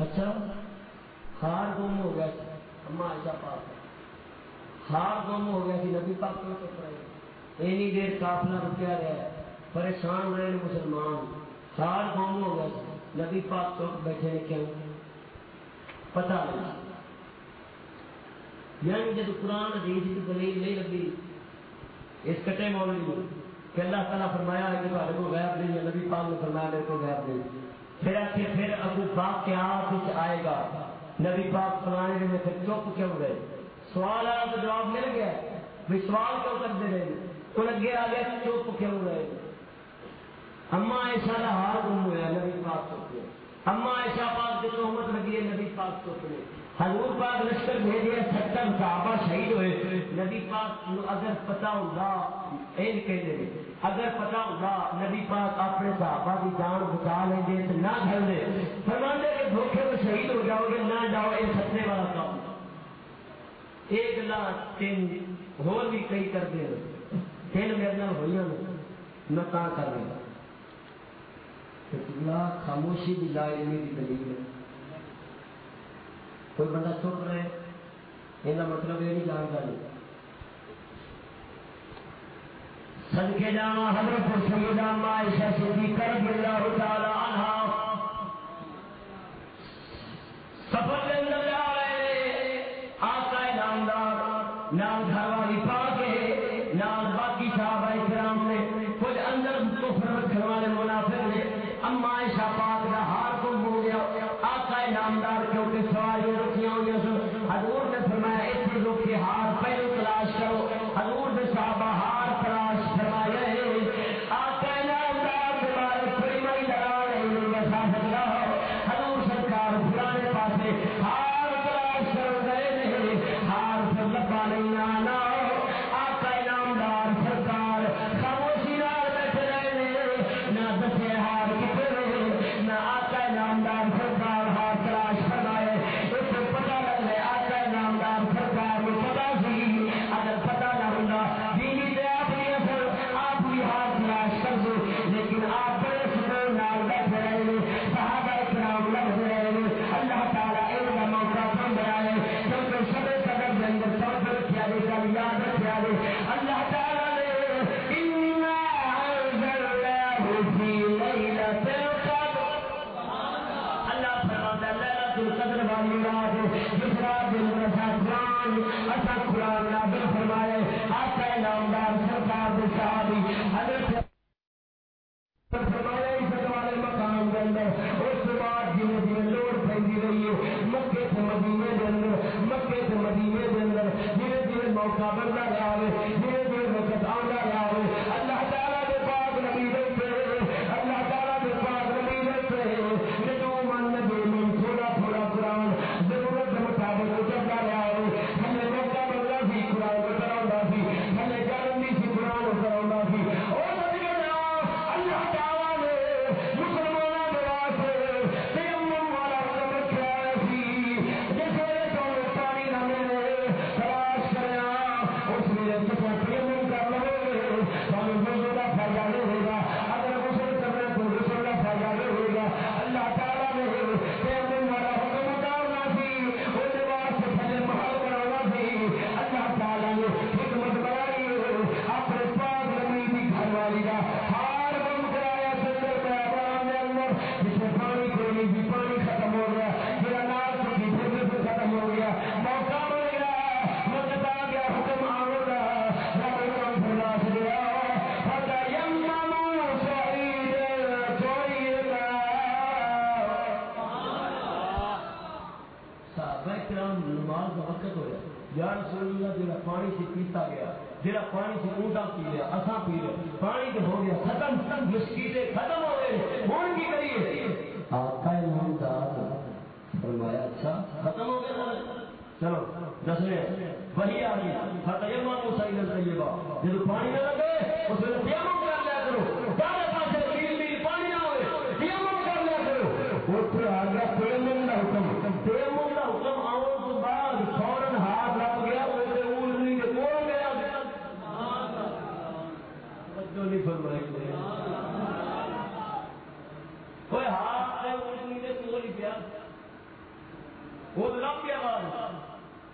اچھا ہار گم ہو گیا سی اما عائشہ پاک ہار گم ہو گیا سی نبی پاک کیوں چپ رہے اینی دیر قافلہ رکیا رہا پریشان رہے مسلمان۔ ہار گم ہو گیا سی نبی پاک چپ بیٹھے نے کیوں پتہ نہیں۔ یعنی جب قرآن حدیث کی دلیل نہیں لگی اس کٹے مولوی کہ اللہ تعالیٰ فرمایا ہے کہ تمہارے کو غیب نہیں ہے۔ نبی پاک نے فرمایا، میرے کو غیب نہیں۔ پھر آخر پھر ابو پاک کے آپ آئے گا۔ نبی پاک فلانے میں پھر چپ کیوں گئے؟ سوال آیا تو جواب مل گیا۔ بھی سوال کیوں کرتے رہے؟ ان اگے آ گیا چپ کیوں گئے اما ایسا کا ہار گم ہوا نبی پاک چپ گئے۔ اما ایسا پاک کی تہمت لگی ہے، نبی پاک چپ گئے۔ حضور پاک لشکر بھیجے ستر صحابہ شہید ہوئے۔ نبی پاک اگر پتا ہوگا این کہتے ہیں اگر پتا ہوگا، نبی پاک اپنے صحابہ کی جان بچا لیں گے تو نہ گھر دے۔ فرمانے کے دھوکے میں شہید ہو جاؤ گے، نہ جاؤ، یہ سچنے والا کام۔ ایک لاکھ تین اور بھی کئی کر دے۔ تین میرے نال ہوئی میں کہاں کر رہا خاموشی بھی لا علمی کی دلیل ہے۔ کوئی بندہ چپ رہے یہ مطلب یہ نہیں جانتا نہیں صدقے جانا حضرت سیدہ عائشہ صدیقہ رضی اللہ تعالی عنہا سفر کے اندر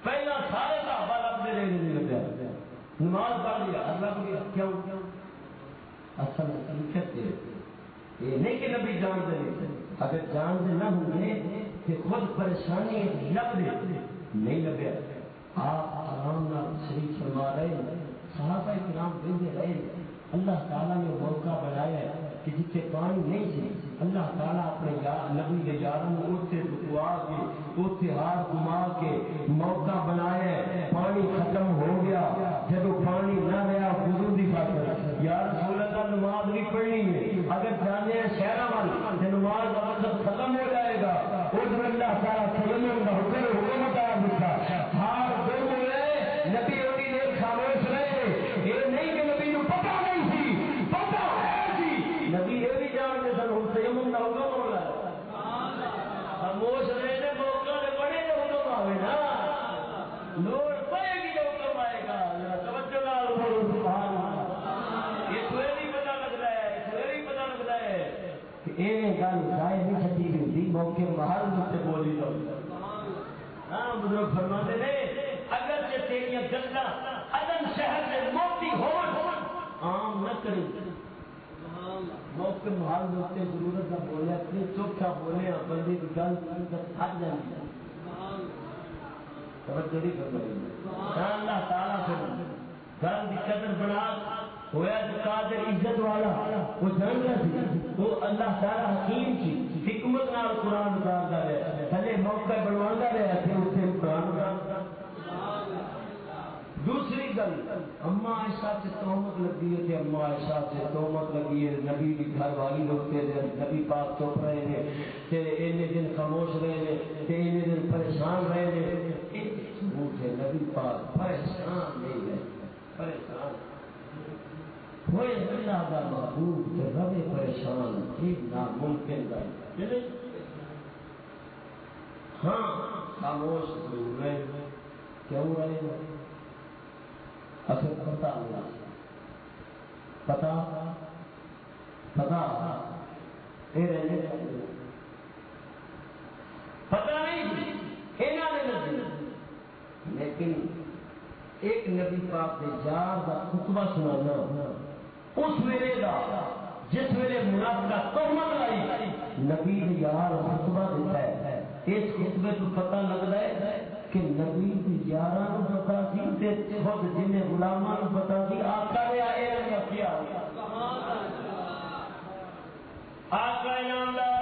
پہلا سارے صحابہ رب دے رہے نہیں لگا نماز پڑھ لیا، اللہ کو کیوں کیوں اصل حقیقت یہ نہیں کہ نبی جانتے نہیں اگر جانتے نہ ہوں گے کہ خود پریشانی لگ دے نہیں لگے آپ آرام نال شریف فرما رہے ہیں۔ صحابہ کرام بندے رہے اللہ تعالیٰ نے موقع بنایا ہے کہ جتنے پانی نہیں سی اللہ تعالیٰ اپنے نبی کے یاروں کو اتنے کے اتنے ہار گما کے موقع بنایا پانی ختم ہو گیا۔ جب پانی نہ رہا گرو کی خاطر یار سولت کا نماز نہیں پڑھنی ہے اگر جانے ہیں شہر وال نماز کا مطلب ختم ہو جائے گا اس میں اللہ تعالیٰ سلم کا حکم حکم بتایا دیتا ہار دو ہوئے نبی ہوئی نے خاموش رہے یہ نہیں کہ نبی کو پتا نہیں سی پتا ہے سی نبی یہ بھی جانتے سن ہوں تیمم کا حکم ہو رہا ہے خاموش رہے نے موقع نے بڑے جو حکم آوے نا لوڑ پڑے گی جو حکم آئے گا توجہ نال بولو سبحان اللہ یہ تو نہیں پتا لگتا ہے اس کو نہیں پتا لگتا ہے کہ یہ گل ظاہر نہیں سچی ہوتی موقع محل سے بولی تو ہاں بزرگ فرماتے نے اگر سے تیریاں گلا ادن شہر سے موتی ہو عام نہ کریں۔ موقع محل دوتے ضرورت کا بولے اپنی چوکھا بولے بندے کی گل تھک جاتی ہے توجہ نہیں فرمائی۔ ہاں، اللہ تعالیٰ سے گل کی قدر بنا، ہویا جو قادر عزت والا، وہ جانتا سی وہ اللہ تعالیٰ حکیم سی حکمت نال قرآن اتارتا رہا تھلے موقع بنوانا رہا پھر اسے قرآن اتارتا دوسری گل اما عائشہ سے تہمت لگی ہے کہ اما عائشہ سے تہمت لگی ہے۔ نبی کی گھر والی لوگ تے نبی پاک چپ رہے ہیں تے اینے دن خاموش رہے ہیں تے اینے دن پریشان رہے ہیں ایک جھوٹ ہے، نبی پاک پریشان نہیں رہے پریشان۔ ہوئے اللہ کا محبوب تے ربے پریشان ایک ناممکن گل یعنی ہاں خاموش ضرور رہے ہیں کیوں رہے ہیں اصل پتا ہوا پتا پتا یہ رہنے پتا نہیں لیکن ایک نبی پاک کے یار کا خطبہ سنانا۔ اس ویلے کا جس ویلے منافقہ تہمت آئی نبی نے یار خطبہ دیتا ہے۔ اس خطبے کو پتہ لگتا ہے کہ نبی کی یارہ نو پتا سی تے خود جن غلاماں نو پتا سی آقا نے آئے نے کیا۔ آقا انعامدار دی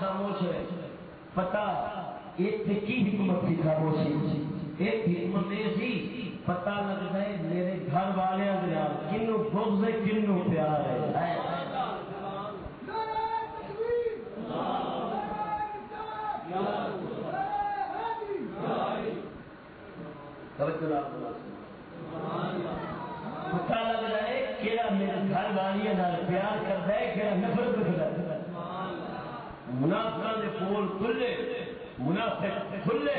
خاموش ہے۔ پتا یہ کی حکمت تھی خاموشی؟ ایک حکمت یہ سی پتا لگتا ہے میرے گھر والوں کنو بغض ہے، کنو پیار ہے۔ پتا لگ رہا ہے کہڑا میرے گھر والوں پیار کرتا ہے کہڑا نفرت کرتا ہے منافقہ کھلے، منافق کھلے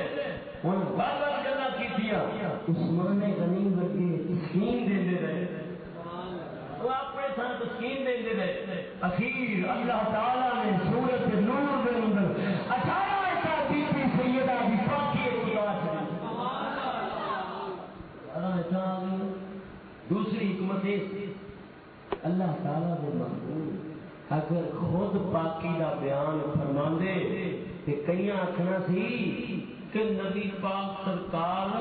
ہن بار بار گلا کی کیتیاں عثمان غنی ورگے تسکین دیندے رہے۔ وہ اپنے سن تسکین دیندے رہے۔ اخیر اللہ تعالی نے سورۃ نور دے اندر 18 ایسا بی سیدہ دی پاکی کی خدا چاہیے دوسری حکمت اللہ تعالی دے محبوب اگر خود پاکی دا بیان فرما دے تو کئی آخنا سی کہ نبی پاک سرکار،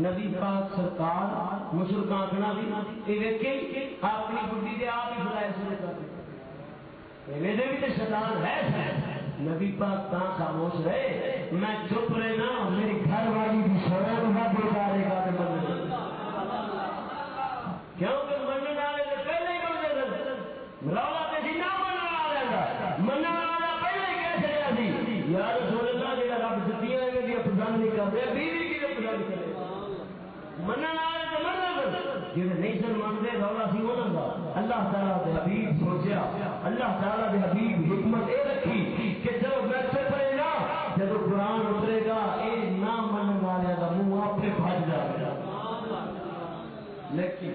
نبی پاک سرکار مشرق آخنا بھی یہ ویکے اپنی بڈی دے آپ ہی فلائے سنے کر میرے بھی تو شیطان ہے۔ نبی پاک تا خاموش رہے۔ میں چپ رہنا میری گھر والی بھی سونا نہ دے جائے گا کیونکہ مننے والے پہلے ہی بندے رولا یار سوچنا جا رب ستی پسند نہیں کرتے بیوی کی پسند کرے من جی نہیں سن منتے رولا سی وہ اللہ تعالیٰ کے حبیب سوچا اللہ تعالیٰ کے حبیب حکمت یہ رکھی کہ جب میں پڑے گا، جب قرآن اترے گا یہ نہ من والے کا منہ آپ بج جائے گا۔ لیکن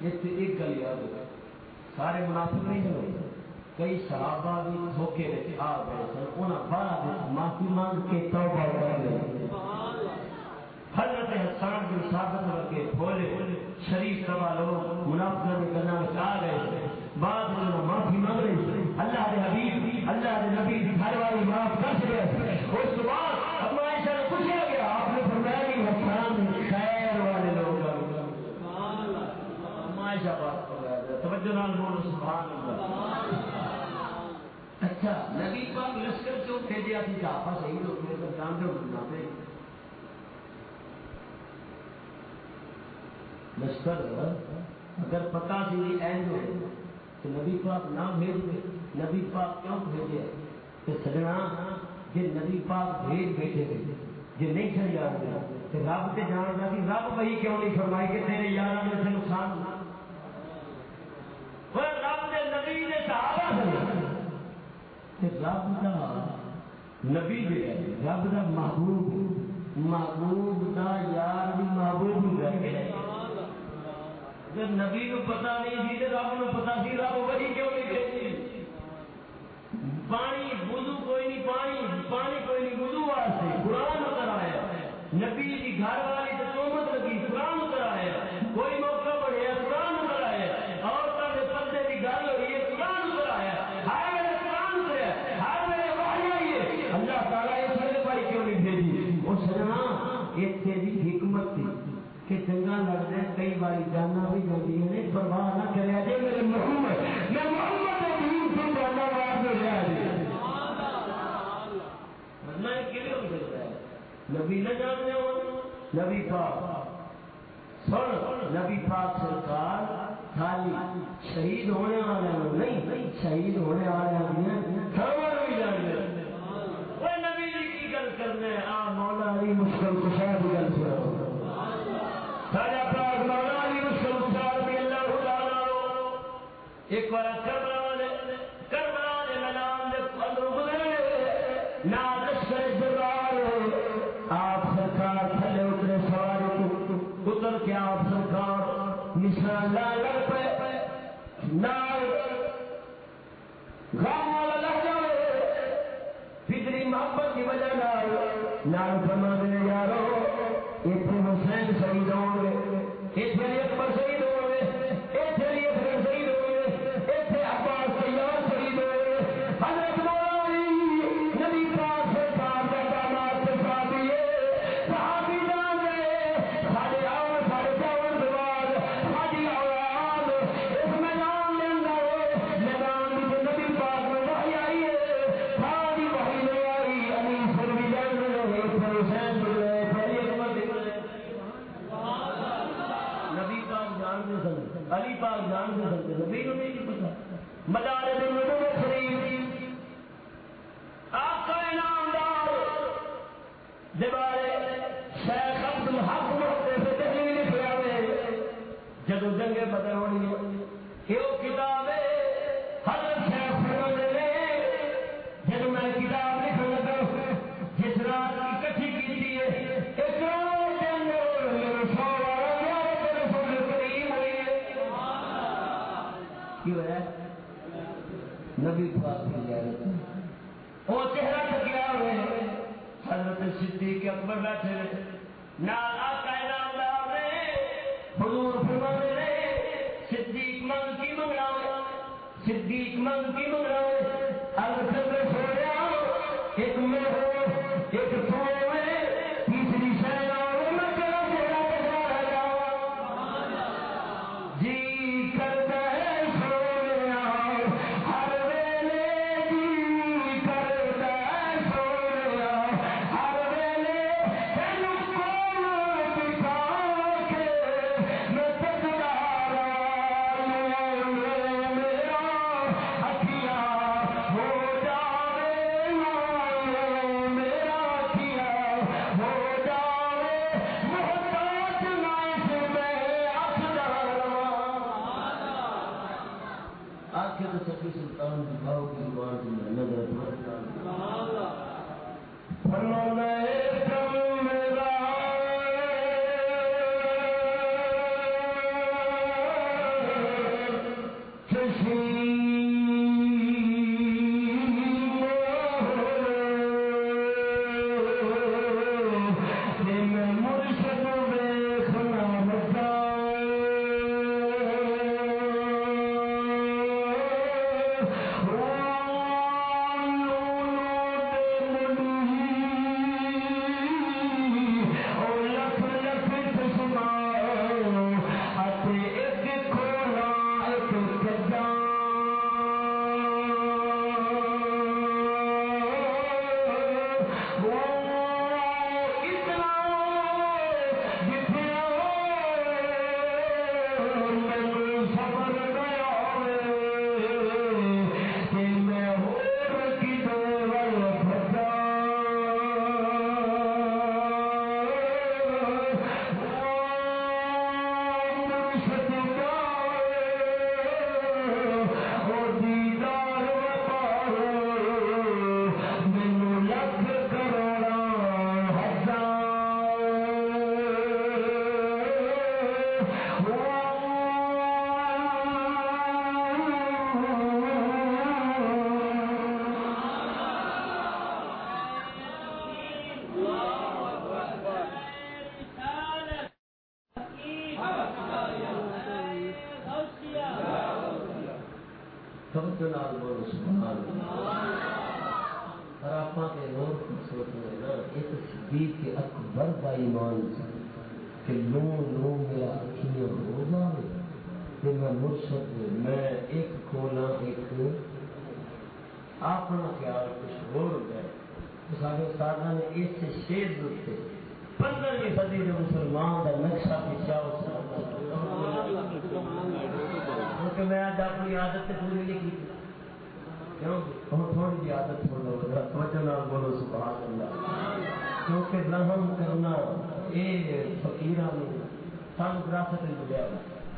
اس ایک گل یاد ہو سارے منافق نہیں ہوئے۔ کئی صحابہ بھی دھوکے آ گئے سن انہیں بارہ معافی مانگ کے توبہ کر لے۔ حضرت حسان بن ثابت ورگے بھولے شریف سوا لوگ منافقہ کے گنا میں آ گئے بعد میں معافی مانگ رہے اللہ کے حبیب، اللہ کے نبی ہر والی معاف کر چکے اس کے بعد اب عائشہ نے پوچھا گیا آپ نے فرمایا کہ حسان خیر والے لوگ عائشہ بات توجہ نال بولو، سبحان اللہ۔ اچھا نبی پاک لشکر کیوں بھیجا تھی کہ آپ صحیح لوگ میرے کو جانتے ہو جاتے لشکر اگر پتا سی این ہو تو نبی پاک نہ بھیج دے۔ نبی پاک کیوں بھیجے؟ کہ سجنا جی نبی پاک بھیج بیٹھے گئے جی نہیں چل یار تو رب سے جان رہا کہ رب وہی کیوں نہیں فرمائی کہ تیرے یار میں سے نقصان رب نے نبی نے صحابہ سے رب کا نبی جو ہے، رب کا محبوب۔ محبوب کا یار بھی محبوب رہے جب نبی کو پتا نہیں سی تو رب کو پتا سی رب وہی کیوں نہیں بھیجی؟ پانی بزو کوئی نہیں، پانی پانی کوئی نہیں بزو واسطے قرآن کرایا نبی کی گھر والی تو تومت لگی قرآن کرایا کوئی موقع بڑھیا قرآن کرایا عورتوں کے پردے کی گل ہوئی ہے قرآن کرایا ہر سجنا اتنے بھی حکمت تھی کہ چنگا لگتا ہے کئی بار جانا بھی جاتی ہے پرواہ نہ کرے جی میرے محمد میں محمد دین سے جانا بات ہو جائے نبی نہ جاننے ہو۔ نبی پاک۔ سن نبی پاک سرکار خالی شہید ہونے والے نہیں شہید ہونے والے بھی جاننے گل کرنا آ مولا علی مشکل کشا کی گل سنو سارا پاک مولا علی مشکل کشا بھی اللہ تعالی ایک بار کربلا رہا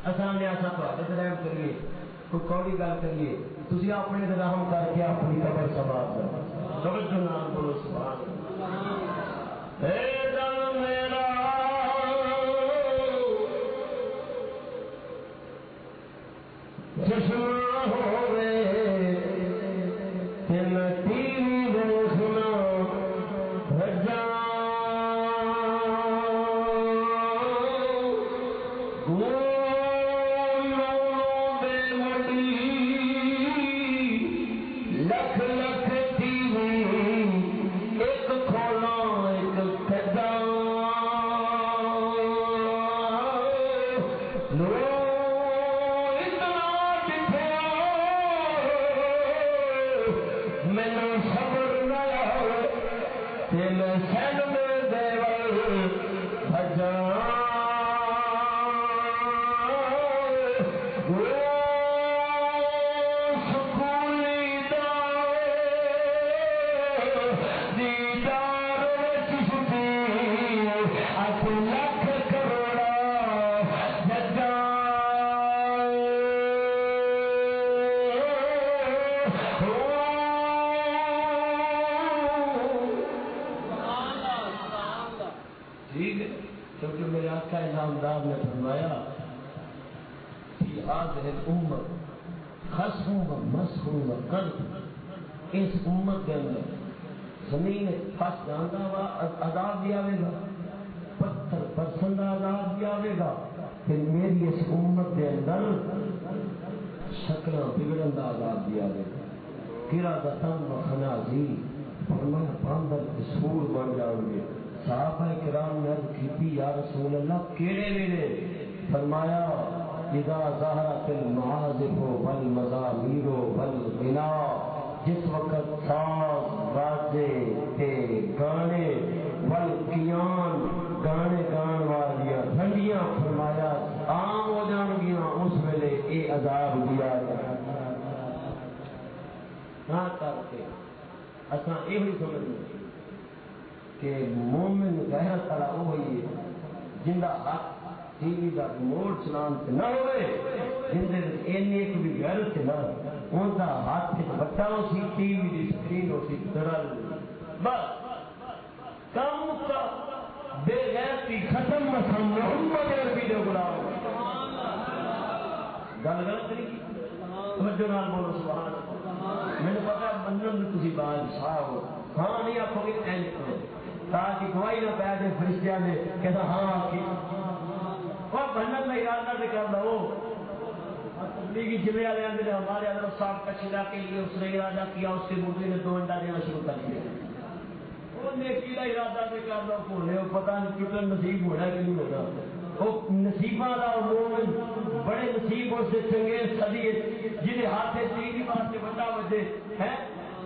اصل نے اصل تے رحم کریے، کوئی کوڑی گل کریے، تسی اپنے تے رحم کر کے اپنی قبر سوار بولو، سبحان اللہ۔ اے میرا۔ جسم زمین پھس جانا وا، عذاب بھی آئے گا، پتھر پرسن کا عذاب بھی آئے گا، پھر میری اس امت کے اندر شکل بگڑن کا عذاب بھی آئے گا۔ کرا دتن و خنازی فرمایا باندر سور بن جاؤ گے۔ صحابہ کرام نے عرض کی یا رسول اللہ، کیڑے ویلے فرمایا، اذا ظہرت المعازف والمزامیر والغنا۔ جس وقت ساز باجے تے گانے والقیان گانے گان والیاں ٹھنڈیاں فرمایا عام ہو جان گیا اس ویلے اے عذاب دیا نہ کر کے اساں یہ سمجھنے کہ مومن غیرت والا وہ ہوئی ہے جن کا حق ٹی وی کا ریموٹ چلان سے نہ ہوئے، جن ایک بھی غیرت نہ ان کا ہاتھ بٹا سی ٹی وی کی اسکرین ہو سی ترل بس۔ کم کا بے غیرتی ختم مسلم محمد عربی دے غلام گل غلط نہیں کی؟ توجہ نال بولو، سبحان اللہ۔ میں نے پتا منن تسی بادشاہ ہو۔ ہاں نہیں آپ کو اینج کرو۔ تاکہ گواہی نہ پہ جائے فرشتیاں نے کہتا ہاں کی وہ بنن میں ارادہ سے کر دو تبلیغی جمعے والے اندر ہمارے اندر صاحب کا چھڑا کے لیے اس نے ارادہ کیا، اس کے مردے نے دو انڈا دینا شروع کر دیا وہ نیکی کا ارادہ سے کر دو بھولے وہ پتہ نہیں ٹوٹن نصیب ہونا کہ نہیں ہونا وہ نصیبہ کا لوگ بڑے نصیب ہو سے چنگے سدی جنہیں ہاتھ سے تین بات سے بڑا وجے ہے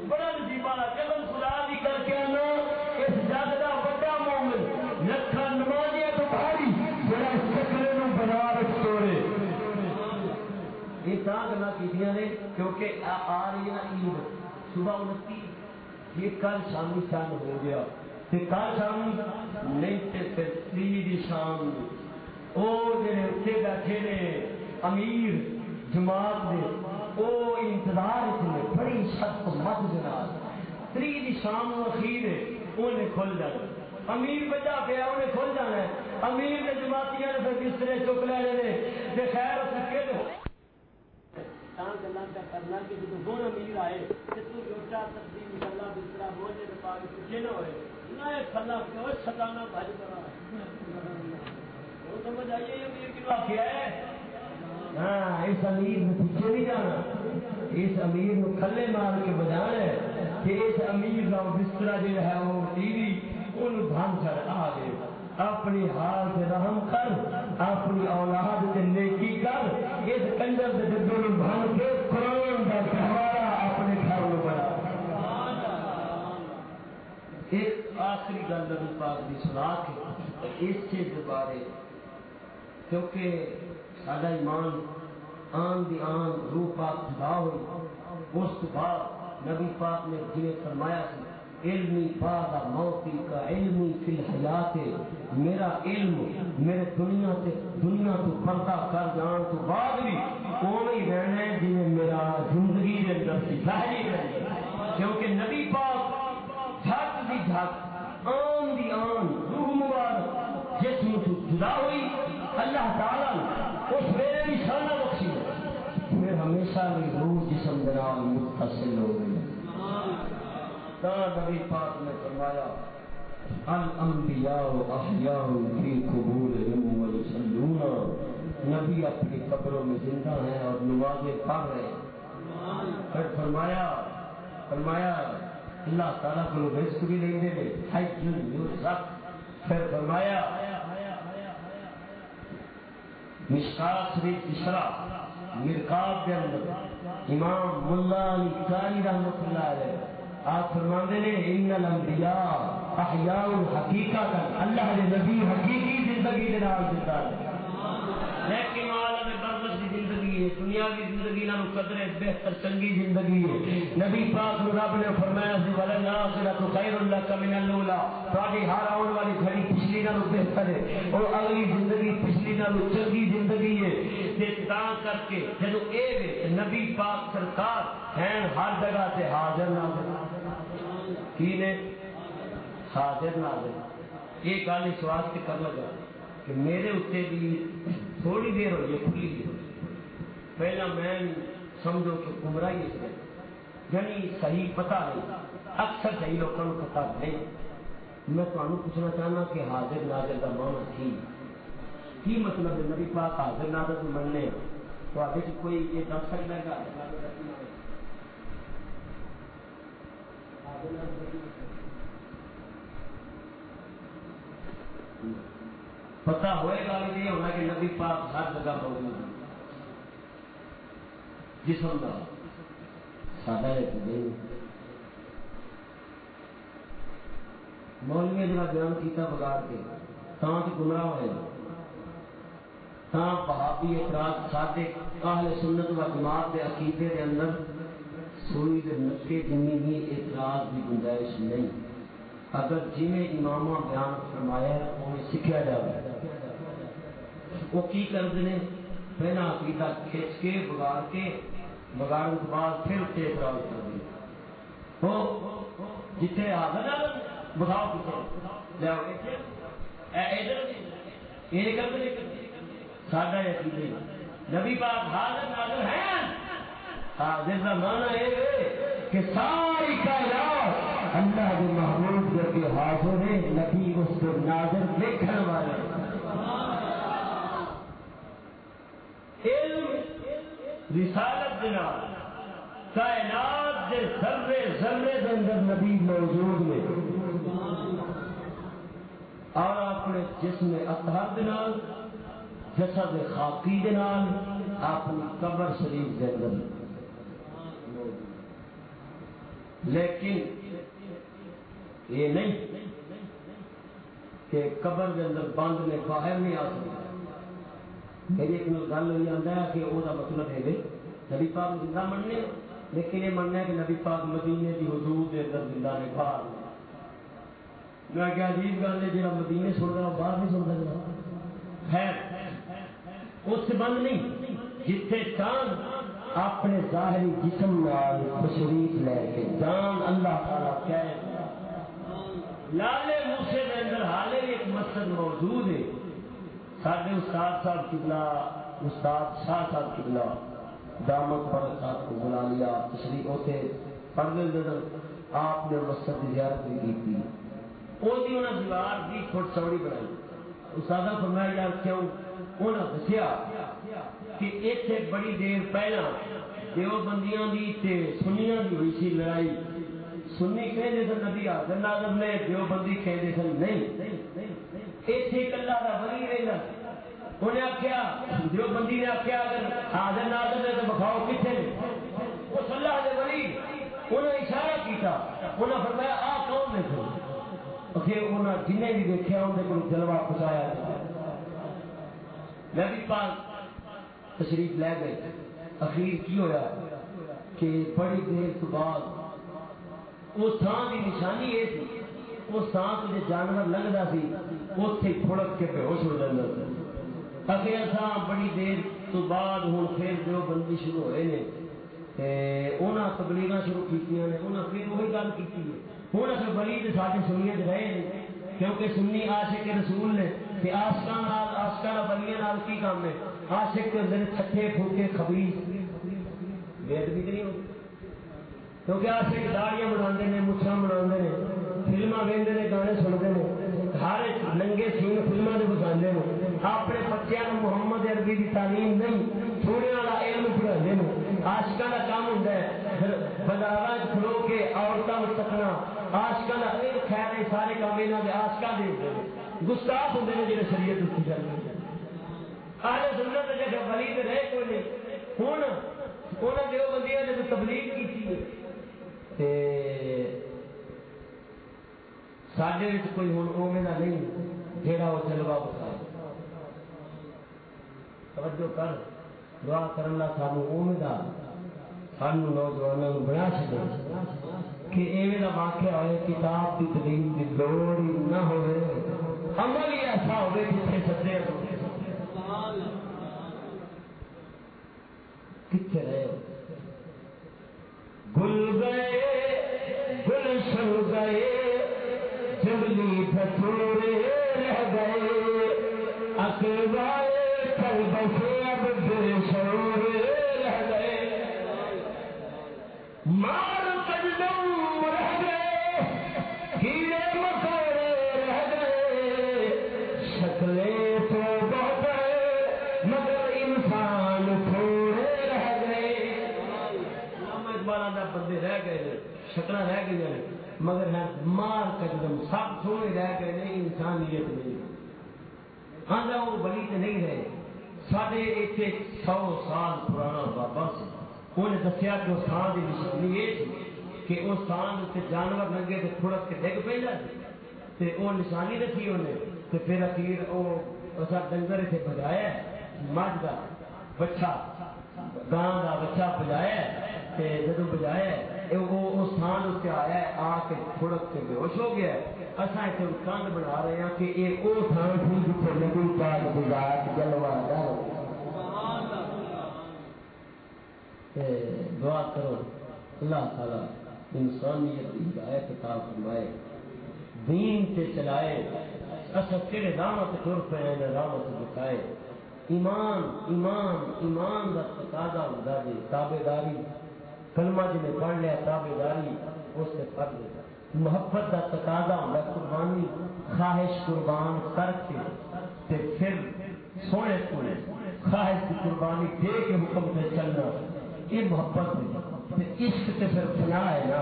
بڑا نصیبہ کا قدم خدا بھی کر کے آنا۔ یہ کیتیاں نے کیونکہ آ رہی ہے نا عید۔ صبح انتیس یہ کل شامی چند ہو گیا۔ تے کل شام نہیں تے پھر تری شام۔ او جڑے اتنے بیٹھے نے، امیر جماعت دے او انتظار اتنے بڑی سخت مت جناب۔ تری دی شام اخیر ہے انہیں کھل جانا۔ امیر بچا پیا انہیں کھل جانا ہے۔ امیر نے جماعتیاں نے پھر بسترے چک لے لے تے خیر سکے دے کرنا کہ جب ہوں امیر آئے، کہ تو روٹا سبزی مسلا بسترا بوجھے پا کے پیچھے نہ ہوئے نہ کھلا کیوں چھتانا بھائی کرا وہ سمجھ آئیے یہ امیر کی بات ہے؟ ہاں اس امیر نے پیچھے نہیں جانا۔ اس امیر کو کھلے مار کے بجانا ہے کہ اس امیر کا بسترا جو ہے وہ ٹی وی ان بھن کر آ گئے۔ اپنی حال سے رحم کر۔ اپنی اولاد سے نیکی کر، اس کنجر سے جدو بھن کے قرآن کا سہارا اپنے گھر میں بنا۔ ایک آخری گل نبی پاک کی سنا کے اس چیز کے بارے، کیونکہ سارا ایمان آن دی آن، روح پاک خدا ہوئی۔ اس بعد نبی پاک نے جنہیں فرمایا سی علمی بعد موتی کا علمی فی الحیات میرا علم میرے دنیا سے، دنیا تو پردہ کر، جان تو بعد بھی اوے ہی رہنا ہے جنہیں میرا زندگی کے اندر سی ظاہری رہنا کیونکہ نبی پاک جھک دی جھک، آن دی آن، روح مبارک، جسم تو جدا ہوئی۔ اللہ تعالیٰ اس میرے بھی شانہ بخشی۔ پھر ہمیشہ بھی روح جسم دنال متصل ہو گئی۔ نبی پاک نے فرمایا، الانبیاء احیاء فی قبورہم ویصلون نبی اپنی قبروں میں زندہ ہیں اور نمازیں پڑھ رہے ہیں۔ پھر فرمایا فرمایا، اللہ تعالیٰ کو رزق بھی نہیں دے دے یرزق پھر فرمایا، مشکات شریف اسرا، مرکاب کے اندر امام ملا علی قاری رحمۃ اللہ علیہ۔ آپ فرماندے نے ان الانبیاء احیاء حقیقت اللہ دے نبی حقیقی زندگی دے نال زندہ ہے۔ لیکن عالم برزخ دی زندگی ہے، دنیا زندگی نال قدر بہتر چنگی زندگی ہے۔ نبی پاک رب نے فرمایا سی خیر لک من ہر والی گھڑی پچھلی نال بہتر ہے۔ اور اگلی زندگی پچھلی نال چنگی زندگی ہے۔ تے تا کر کے جدو اے نبی پاک سرکار ہیں، ہر جگہ تے حاضر ناظر کی نے؟ حاضر ناظر. یہ گل اس واسطے کر لگا کہ میرے اتنے بھی تھوڑی دیر ہوئی کھلی ہوئی پہلا میں سمجھو کہ گمراہی اس میں یعنی صحیح پتہ نہیں، اکثر صحیح لوگوں کو پتہ نہیں۔ میں تمہیں پوچھنا چاہنا کہ حاضر ناظر کا مانا کی؟ کی مطلب ہے؟ نبی پاک حاضر ناظر مننے تو آگے کوئی یہ دس سکتا ہے پتا ہوئے گا یہ ہونا کہ نبی پاک ہر جگہ موجود ہے جسم کا۔ سادہ مولوی جا بیان کیتا بگاڑ کے۔ تاں تو گمراہ ہوئے۔ تاں بہابی اعتراض سادے اہل سنت و جماعت کے عقیدے کے اندر سوئی کے نقے جنی بھی اعتراض کی گنجائش نہیں۔ اگر جنہیں امام بیان فرمایا وہ سیکھا جائے وہ کی کرتے ہیں؟ پہلا عقیدہ کھچ کے، بگاڑ کے بگاڑ کے بعد پھر اتنے اعتراض کر دیں وہ جتنے آدھا بتاؤ کتنے یہ کرتے۔ ساڈا یقین نبی پاک حاضر ناظر ہیں۔ حاضر کا مانا یہ کہ ساری کائنات اللہ کے محمود کر کے حاضر ہے نبی اس کو ناظر دیکھنے والے علم، رسالت جناب کائنات کے ذرے ذرے کے اندر نبی موجود میں اور اپنے جسم اطہر دنال جسد خاکی دنال اپنی قبر شریف کے اندر۔ لیکن یہ نہیں کہ قبر کے اندر بند نے باہر نہیں آ سکتا۔ میری ایک گل ہوئی آتا ہے کہ وہ مطلب ہے نبی پاک زندہ مننے، لیکن یہ مننا ہے کہ نبی پاک مدینے کی حدود کے اندر زندہ نے باہر۔ میں کیا عجیب گل ہے جہاں مدینے سن رہا باہر نہیں سن رہا خیر، اس سے بند نہیں جتنے چاند اپنے ظاہری جسم نال تشریف لے کے جان اللہ تعالیٰ کہہ لالے موسے کے اندر حالے ایک مسجد موجود ہے۔ سارے استاد صاحب کبلا، استاد شاہ صاحب کبلا، دامت پر صاحب کو بلا لیا، تشریف ہوتے پردے نظر آپ نے مسجد کی زیارت بھی کی تھی۔ وہ دیوار بھی فٹ چوڑی بنائی۔ استاد فرمایا، یار کیوں؟ انہوں نے دسیا کہ اتنے بڑی دیر پہلا دیو بندیاں دی تے سنیاں دی ہوئی سی لڑائی۔ سنی کہتے سن نبی حاضر ناظر نے دیو بندی کہتے سن نہیں۔ اتنے کلا کا ولی رہنا انہیں آخیا دیو بندی نے آخیا اگر حاضر ناظر نے تو بخاؤ کتنے اس اللہ دے ولی انہیں اشارہ کیتا۔ انہیں فرمایا، آ کون نے تو؟ پھر انہیں جنہیں بھی دیکھا اندر کو جلوہ پہنچایا نبی پاک تشریف لے گئے۔ اخیر کی ہویا؟ کہ بڑی دیر تو بعد اس تھان کی نشانی یہ تھی، اس تھان سے جانور لگتا سی اتنے پھڑک کے بے ہوش ہو جاتا اگے اساں بڑی دیر تو بعد ہوں پھر جو بندی شروع ہوئے نے انہاں تبلیغ شروع کی انہاں پھر وہی گل کی ہوں اصل بلی تو سارے سنیت رہے ہیں کیونکہ سنی عاشق رسول نے کہ آشکان آشکان بلیاں کی کام ہے؟ عاشق کے اندر چھٹے پھوٹے خبیز وید بھی نہیں ہوتی۔ کیونکہ عاشق داڑیاں بنا نے مچھا بنا نے فلما وہدے نے، گانے سنتے ہیں ہر ننگے سین فلما کے بساتے ہیں اپنے بچوں کو محمد عربی کی تعلیم نہیں تھوڑے والا علم پڑھاتے ہیں آشکا کا کام ہوتا ہے بازار کھلو کے عورتوں کو تکنا۔ آشکا کا خیر ہے، سارے کام یہاں کے آشکا دے گستاخ ہوتے ہیں جہاں شریعت اٹھی جاتے آج سنت جگہ بلی تو رہے کوئی نہیں۔ ہوں بندیاں نے تبلیغ کی سڈے کوئی ہوں اوے کا نہیں جہاں وہ بتا توجہ کر، دعا کرنا سانو اوے کا سانو نوجوانوں بنا چکے کہ ایویں کا واقعہ ہوئے، کتاب کی تعلیم کی لوڑ ہی نہ ہوئے۔ عمل ہی ایسا ہوئے جتنے سدے کتنے رہے ہو؟ گل گئے، گل سر گئے جبلی بھٹورے رہ گئے۔ اکلوائے کل بسے اب گل سر رہ گئے۔ مار شکل رہ گئی ہیں مگر مار قدم سب سونے رہ گئے نے انسانیت نہیں۔ ہاں وہ بلی تو نہیں رہے۔ سارے اتنے سو سال پرانا بابا سی انہیں دسیا کہ اس تھان کی نشانی یہ کہ اس تھان سے جانور لگے تو تھوڑک کے ڈگ پہ تے وہ نشانی رکھی انہیں تے پھر اخیر وہ اسا ڈنگر اتنے بجایا۔ مجھ کا بچہ، گاں کا بچہ بجایا۔ جدو بجایا وہ اس تھان اس آیا آ کے تھوڑک کے بے ہوش ہو گیا اصا اتنے کند بنا رہے ہیں کہ یہ وہ تھان تھی جتنے نبی پاک گزار جلوا دعا کرو، اللہ تعالی انسانیت ہدایت عطا فرمائے۔ دین تے چلائے۔ اصل کہڑے رامت تر پے ہیں رامت بتائے ایمان ایمان ایمان کا تقاضا ہوتا جی تابے داری کلمہ جی نے پڑھ لیا تابے داری اس سے پڑھ لیا۔ محبت کا تقاضا ہوتا قربانی، خواہش قربان کر کے تے پھر سونے سونے خواہش کی قربانی دے کے حکم سے چلنا۔ یہ محبت ہے۔ عشق تے پھر پناہ ہے نا۔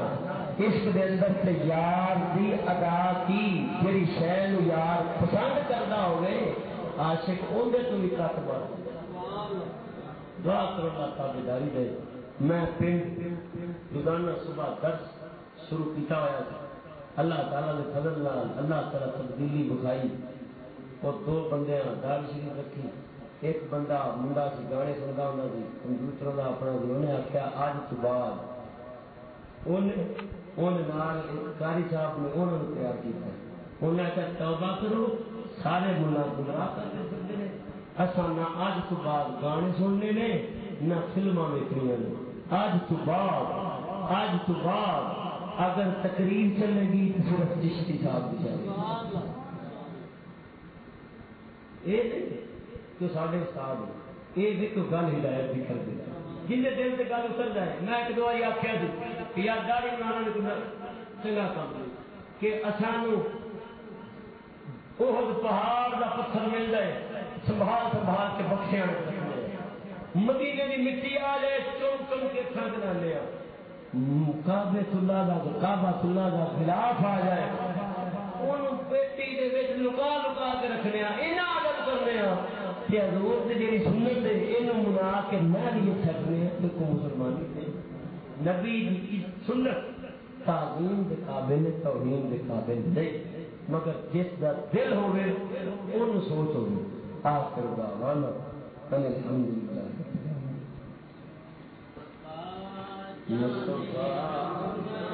عشق دے اندر تے یار دی ادا کی جڑی شے نو یار پسند کردا ہوے عاشق اون دے تو بھی کٹ بار دعا کرو اللہ تعالی داری دے۔ میں پنڈ روزانہ صبح درس شروع کیتا ہوا تھا۔ اللہ تعالی نے فضل نال اللہ تعالی تبدیلی بخائی اور دو بندے دار شریف رکھی۔ ایک بندہ منڈا سی گانے سنتا ہوں سی۔ کمپیوٹر کا اپنا سی۔ انہیں آخیا اج تو بعد۔ کاری صاحب نے انہوں نے تیار کیا انہیں آخیا توبہ کرو۔ سارے ملا گمراہ کرتے سکتے ہیں اصا نہ اج تو بعد گانے سننے نے، نہ فلما ویکنی نے۔ اج تو بعد اج تو بعد اگر تقریر چلے گی تو صرف چشتی صاحب کی چلے گی۔ جو سارے استاد یہ بھی تو گل ہدایت بھی کر دیتا جن کے دل سے گل اتر جائے، میں ایک دو بار آخیا جی کہ یار داڑی بنانا نے چنگا کام کہ اچانو وہ پہاڑ کا پتھر مل جائے، سنبھال سنبھال کے بخشے بخشیا مدینے کی مٹی آ جائے چم چم کے تھنک نہ لیا کابے تلا کابا تلا کا خلاف آ جائے۔ پیٹی لکا لکا کے رکھنے عادت کرنے کہ حضور سنت ہے منا کے نہ لیے مسلمانی نبی کی سنت تعظیم قابل توہین قابل نہیں۔ مگر جس کا دل ہوئے سوچ ہوگی آخر الحمد للہ۔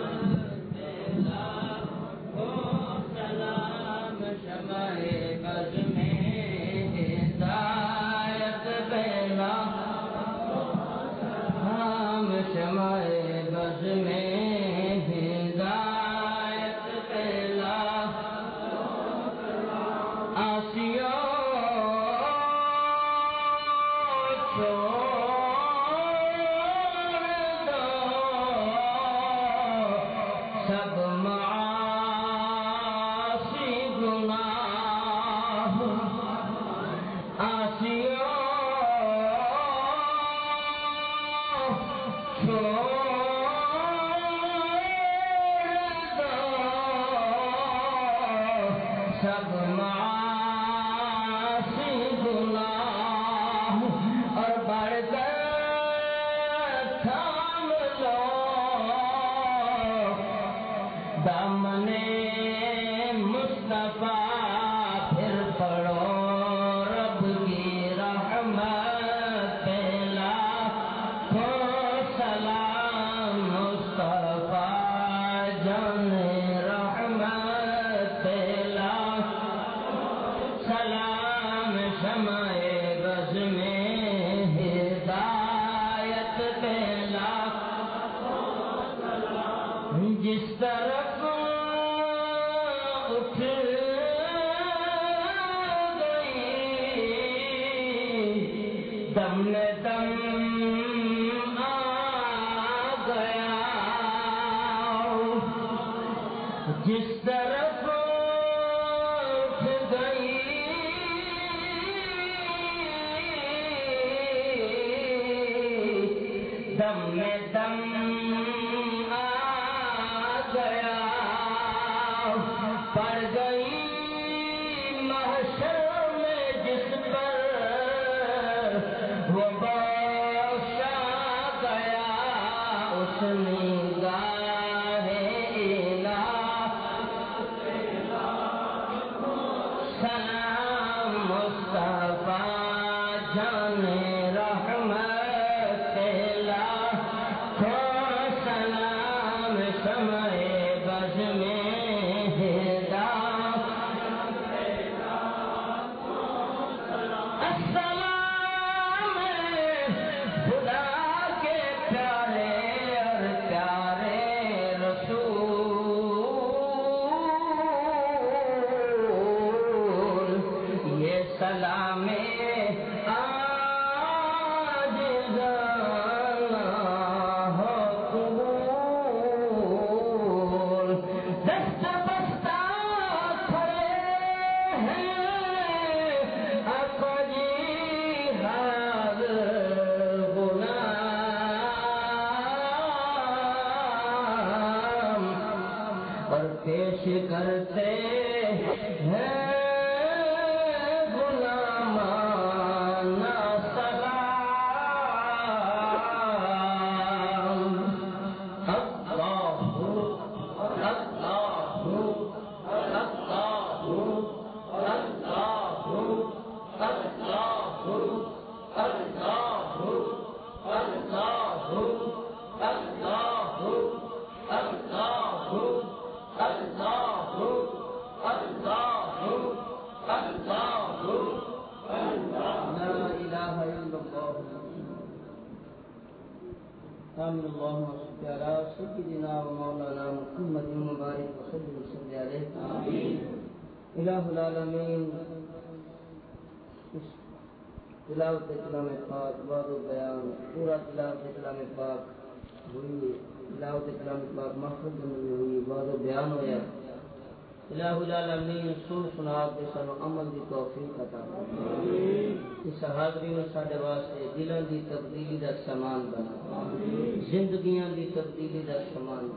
زندگیاں دی تبدیلی دا سامان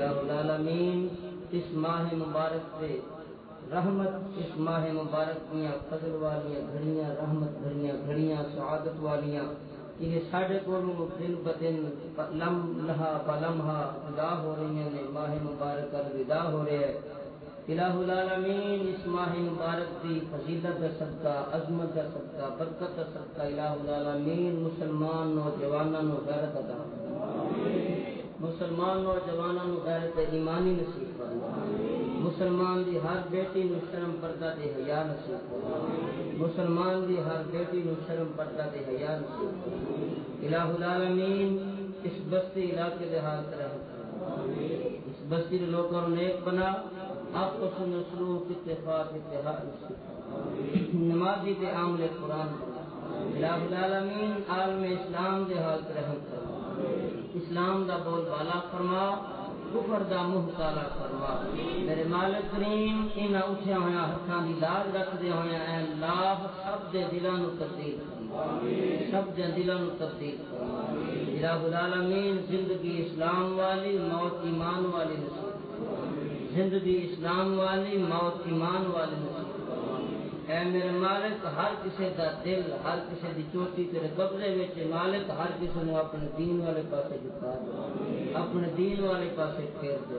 العالمین، اس ماہ مبارک سے رحمت، اس ماہ مبارک میاں فضل والیاں گھڑیاں، رحمت گھڑیاں گھڑیاں، سعادت والیاں۔ یہ ساڈے کولوں دن ب بدن لمحہ بلمحہ ادا ہو رہی ہیں، ماہ مبارک الوداع ہو رہے ہیں۔ الہ العالمین، اس ماہ مبارک دی فضیلت کا صدقہ، عظمت کا صدقہ، برکت کا صدقہ۔ الہ العالمین، مسلمان نوجوانوں نو غیرت عطا مسلمان نوجوانوں نو غیرت ایمانی نصیب فرما مسلمان دی ہر بیٹی نو شرم پردہ دے حیا نصیب فرما مسلمان دی ہر بیٹی نو شرم پردہ دے حیا نصیب فرما الہ العالمین، اس بستی علاقے دے حال رحم اس بستی کے لوگوں نے نیک بنا، آپ کو سن سلوک، اتفاق اتحاد نمازی کے عامل قرآن الہ العالمین، عالم اسلام دے حال رحم فرما اسلام دا بول بالا فرما، کفر دا منہ کالا فرما۔ میرے مالک کریم ان اٹھیا ہویا ہاتھاں دی لاج رکھ دے ہویا اے اللہ، سب دے دلاں نو تبدیل سب دے دلاں نو تبدیل فرما۔ الہ العالمین، زندگی اسلام والی، موت ایمان والی نصیب۔ زندگی اسلام والی، موت ایمان والی نصیب۔ اے میرے مالک، ہر کسی دا دل، ہر کسی دی چوٹی تیرے قبضے وچ مالک، ہر کسی نو اپنے دین والے پاسے جھکا دے۔ اپنے دین والے پاسے پھیر دے۔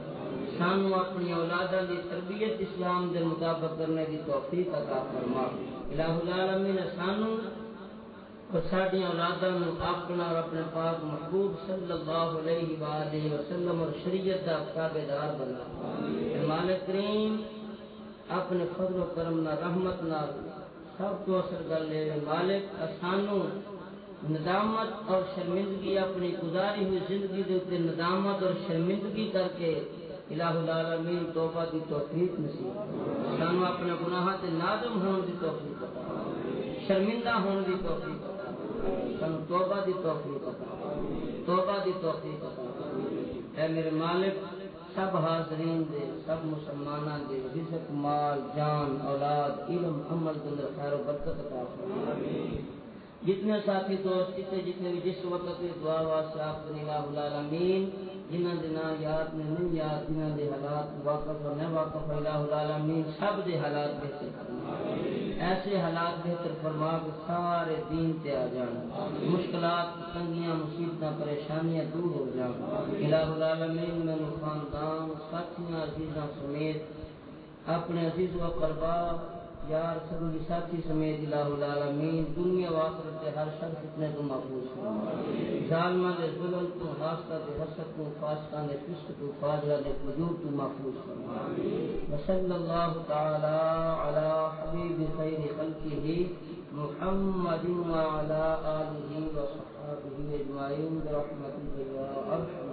سانو اپنی اولاداں دی تربیت اسلام دے مطابق کرنے دی توفیق عطا فرما۔ الہ العالمین سانو اور ساری اولاداں نو اپنا اور اپنے پاک محبوب صلی اللہ علیہ وآلہ وسلم اور شریعت دا تابعدار بنا۔ مالک کریم اپنے فضل و کرم نہ رحمت نہ سب کو اثر کر لے مالک اسانو ندامت اور شرمندگی، اپنی گزاری ہوئی زندگی دے اتنے ندامت اور شرمندگی کر کے الہ العالمین توبہ دی توفیق نصیب سانو اپنے گناہ تے نادم ہون دی توفیق شرمندہ ہون دی توفیق سانو توبہ دی توفیق توبہ دی توفیق اے میرے مالک سب حاضرین دے، سب مسلمانہ دے، رزق، مال، جان، اولاد، علم، عمل کے خیر و برکت عطا فرما جتنے ساتھی دوست جتنے جتنے بھی جس وقت دعا واسطے آپ کو الہ العالمین، جنہاں دے نام یاد نے نہیں یاد، جنہاں دے حالات واقف اور نہ واقف الہ العالمین، سب دے حالات بہتر فرما ایسے حالات بہتر فرما کہ سارے دین تے آ جان۔ مشکلات، تنگیاں، مصیبتاں، پریشانیاں دور ہو جان۔ الہ العالمین، میں خاندان، ساتھیاں، عزیزاں سمیت اپنے عزیز و قربا یار سب ساتھی سمیت الہ العالمین، دنیا واخرت سے ہر شر فتنے کو محفوظ فرما ظالمہ دے ظلم تو حاسدہ دے حسد تو فاسقہ دے فسق تو فاجرہ دے فجور تو محفوظ فرما وصلی اللہ تعالی علی حبیب خیر خلقہ محمد وعلى آله وصحبه أجمعين برحمتك يا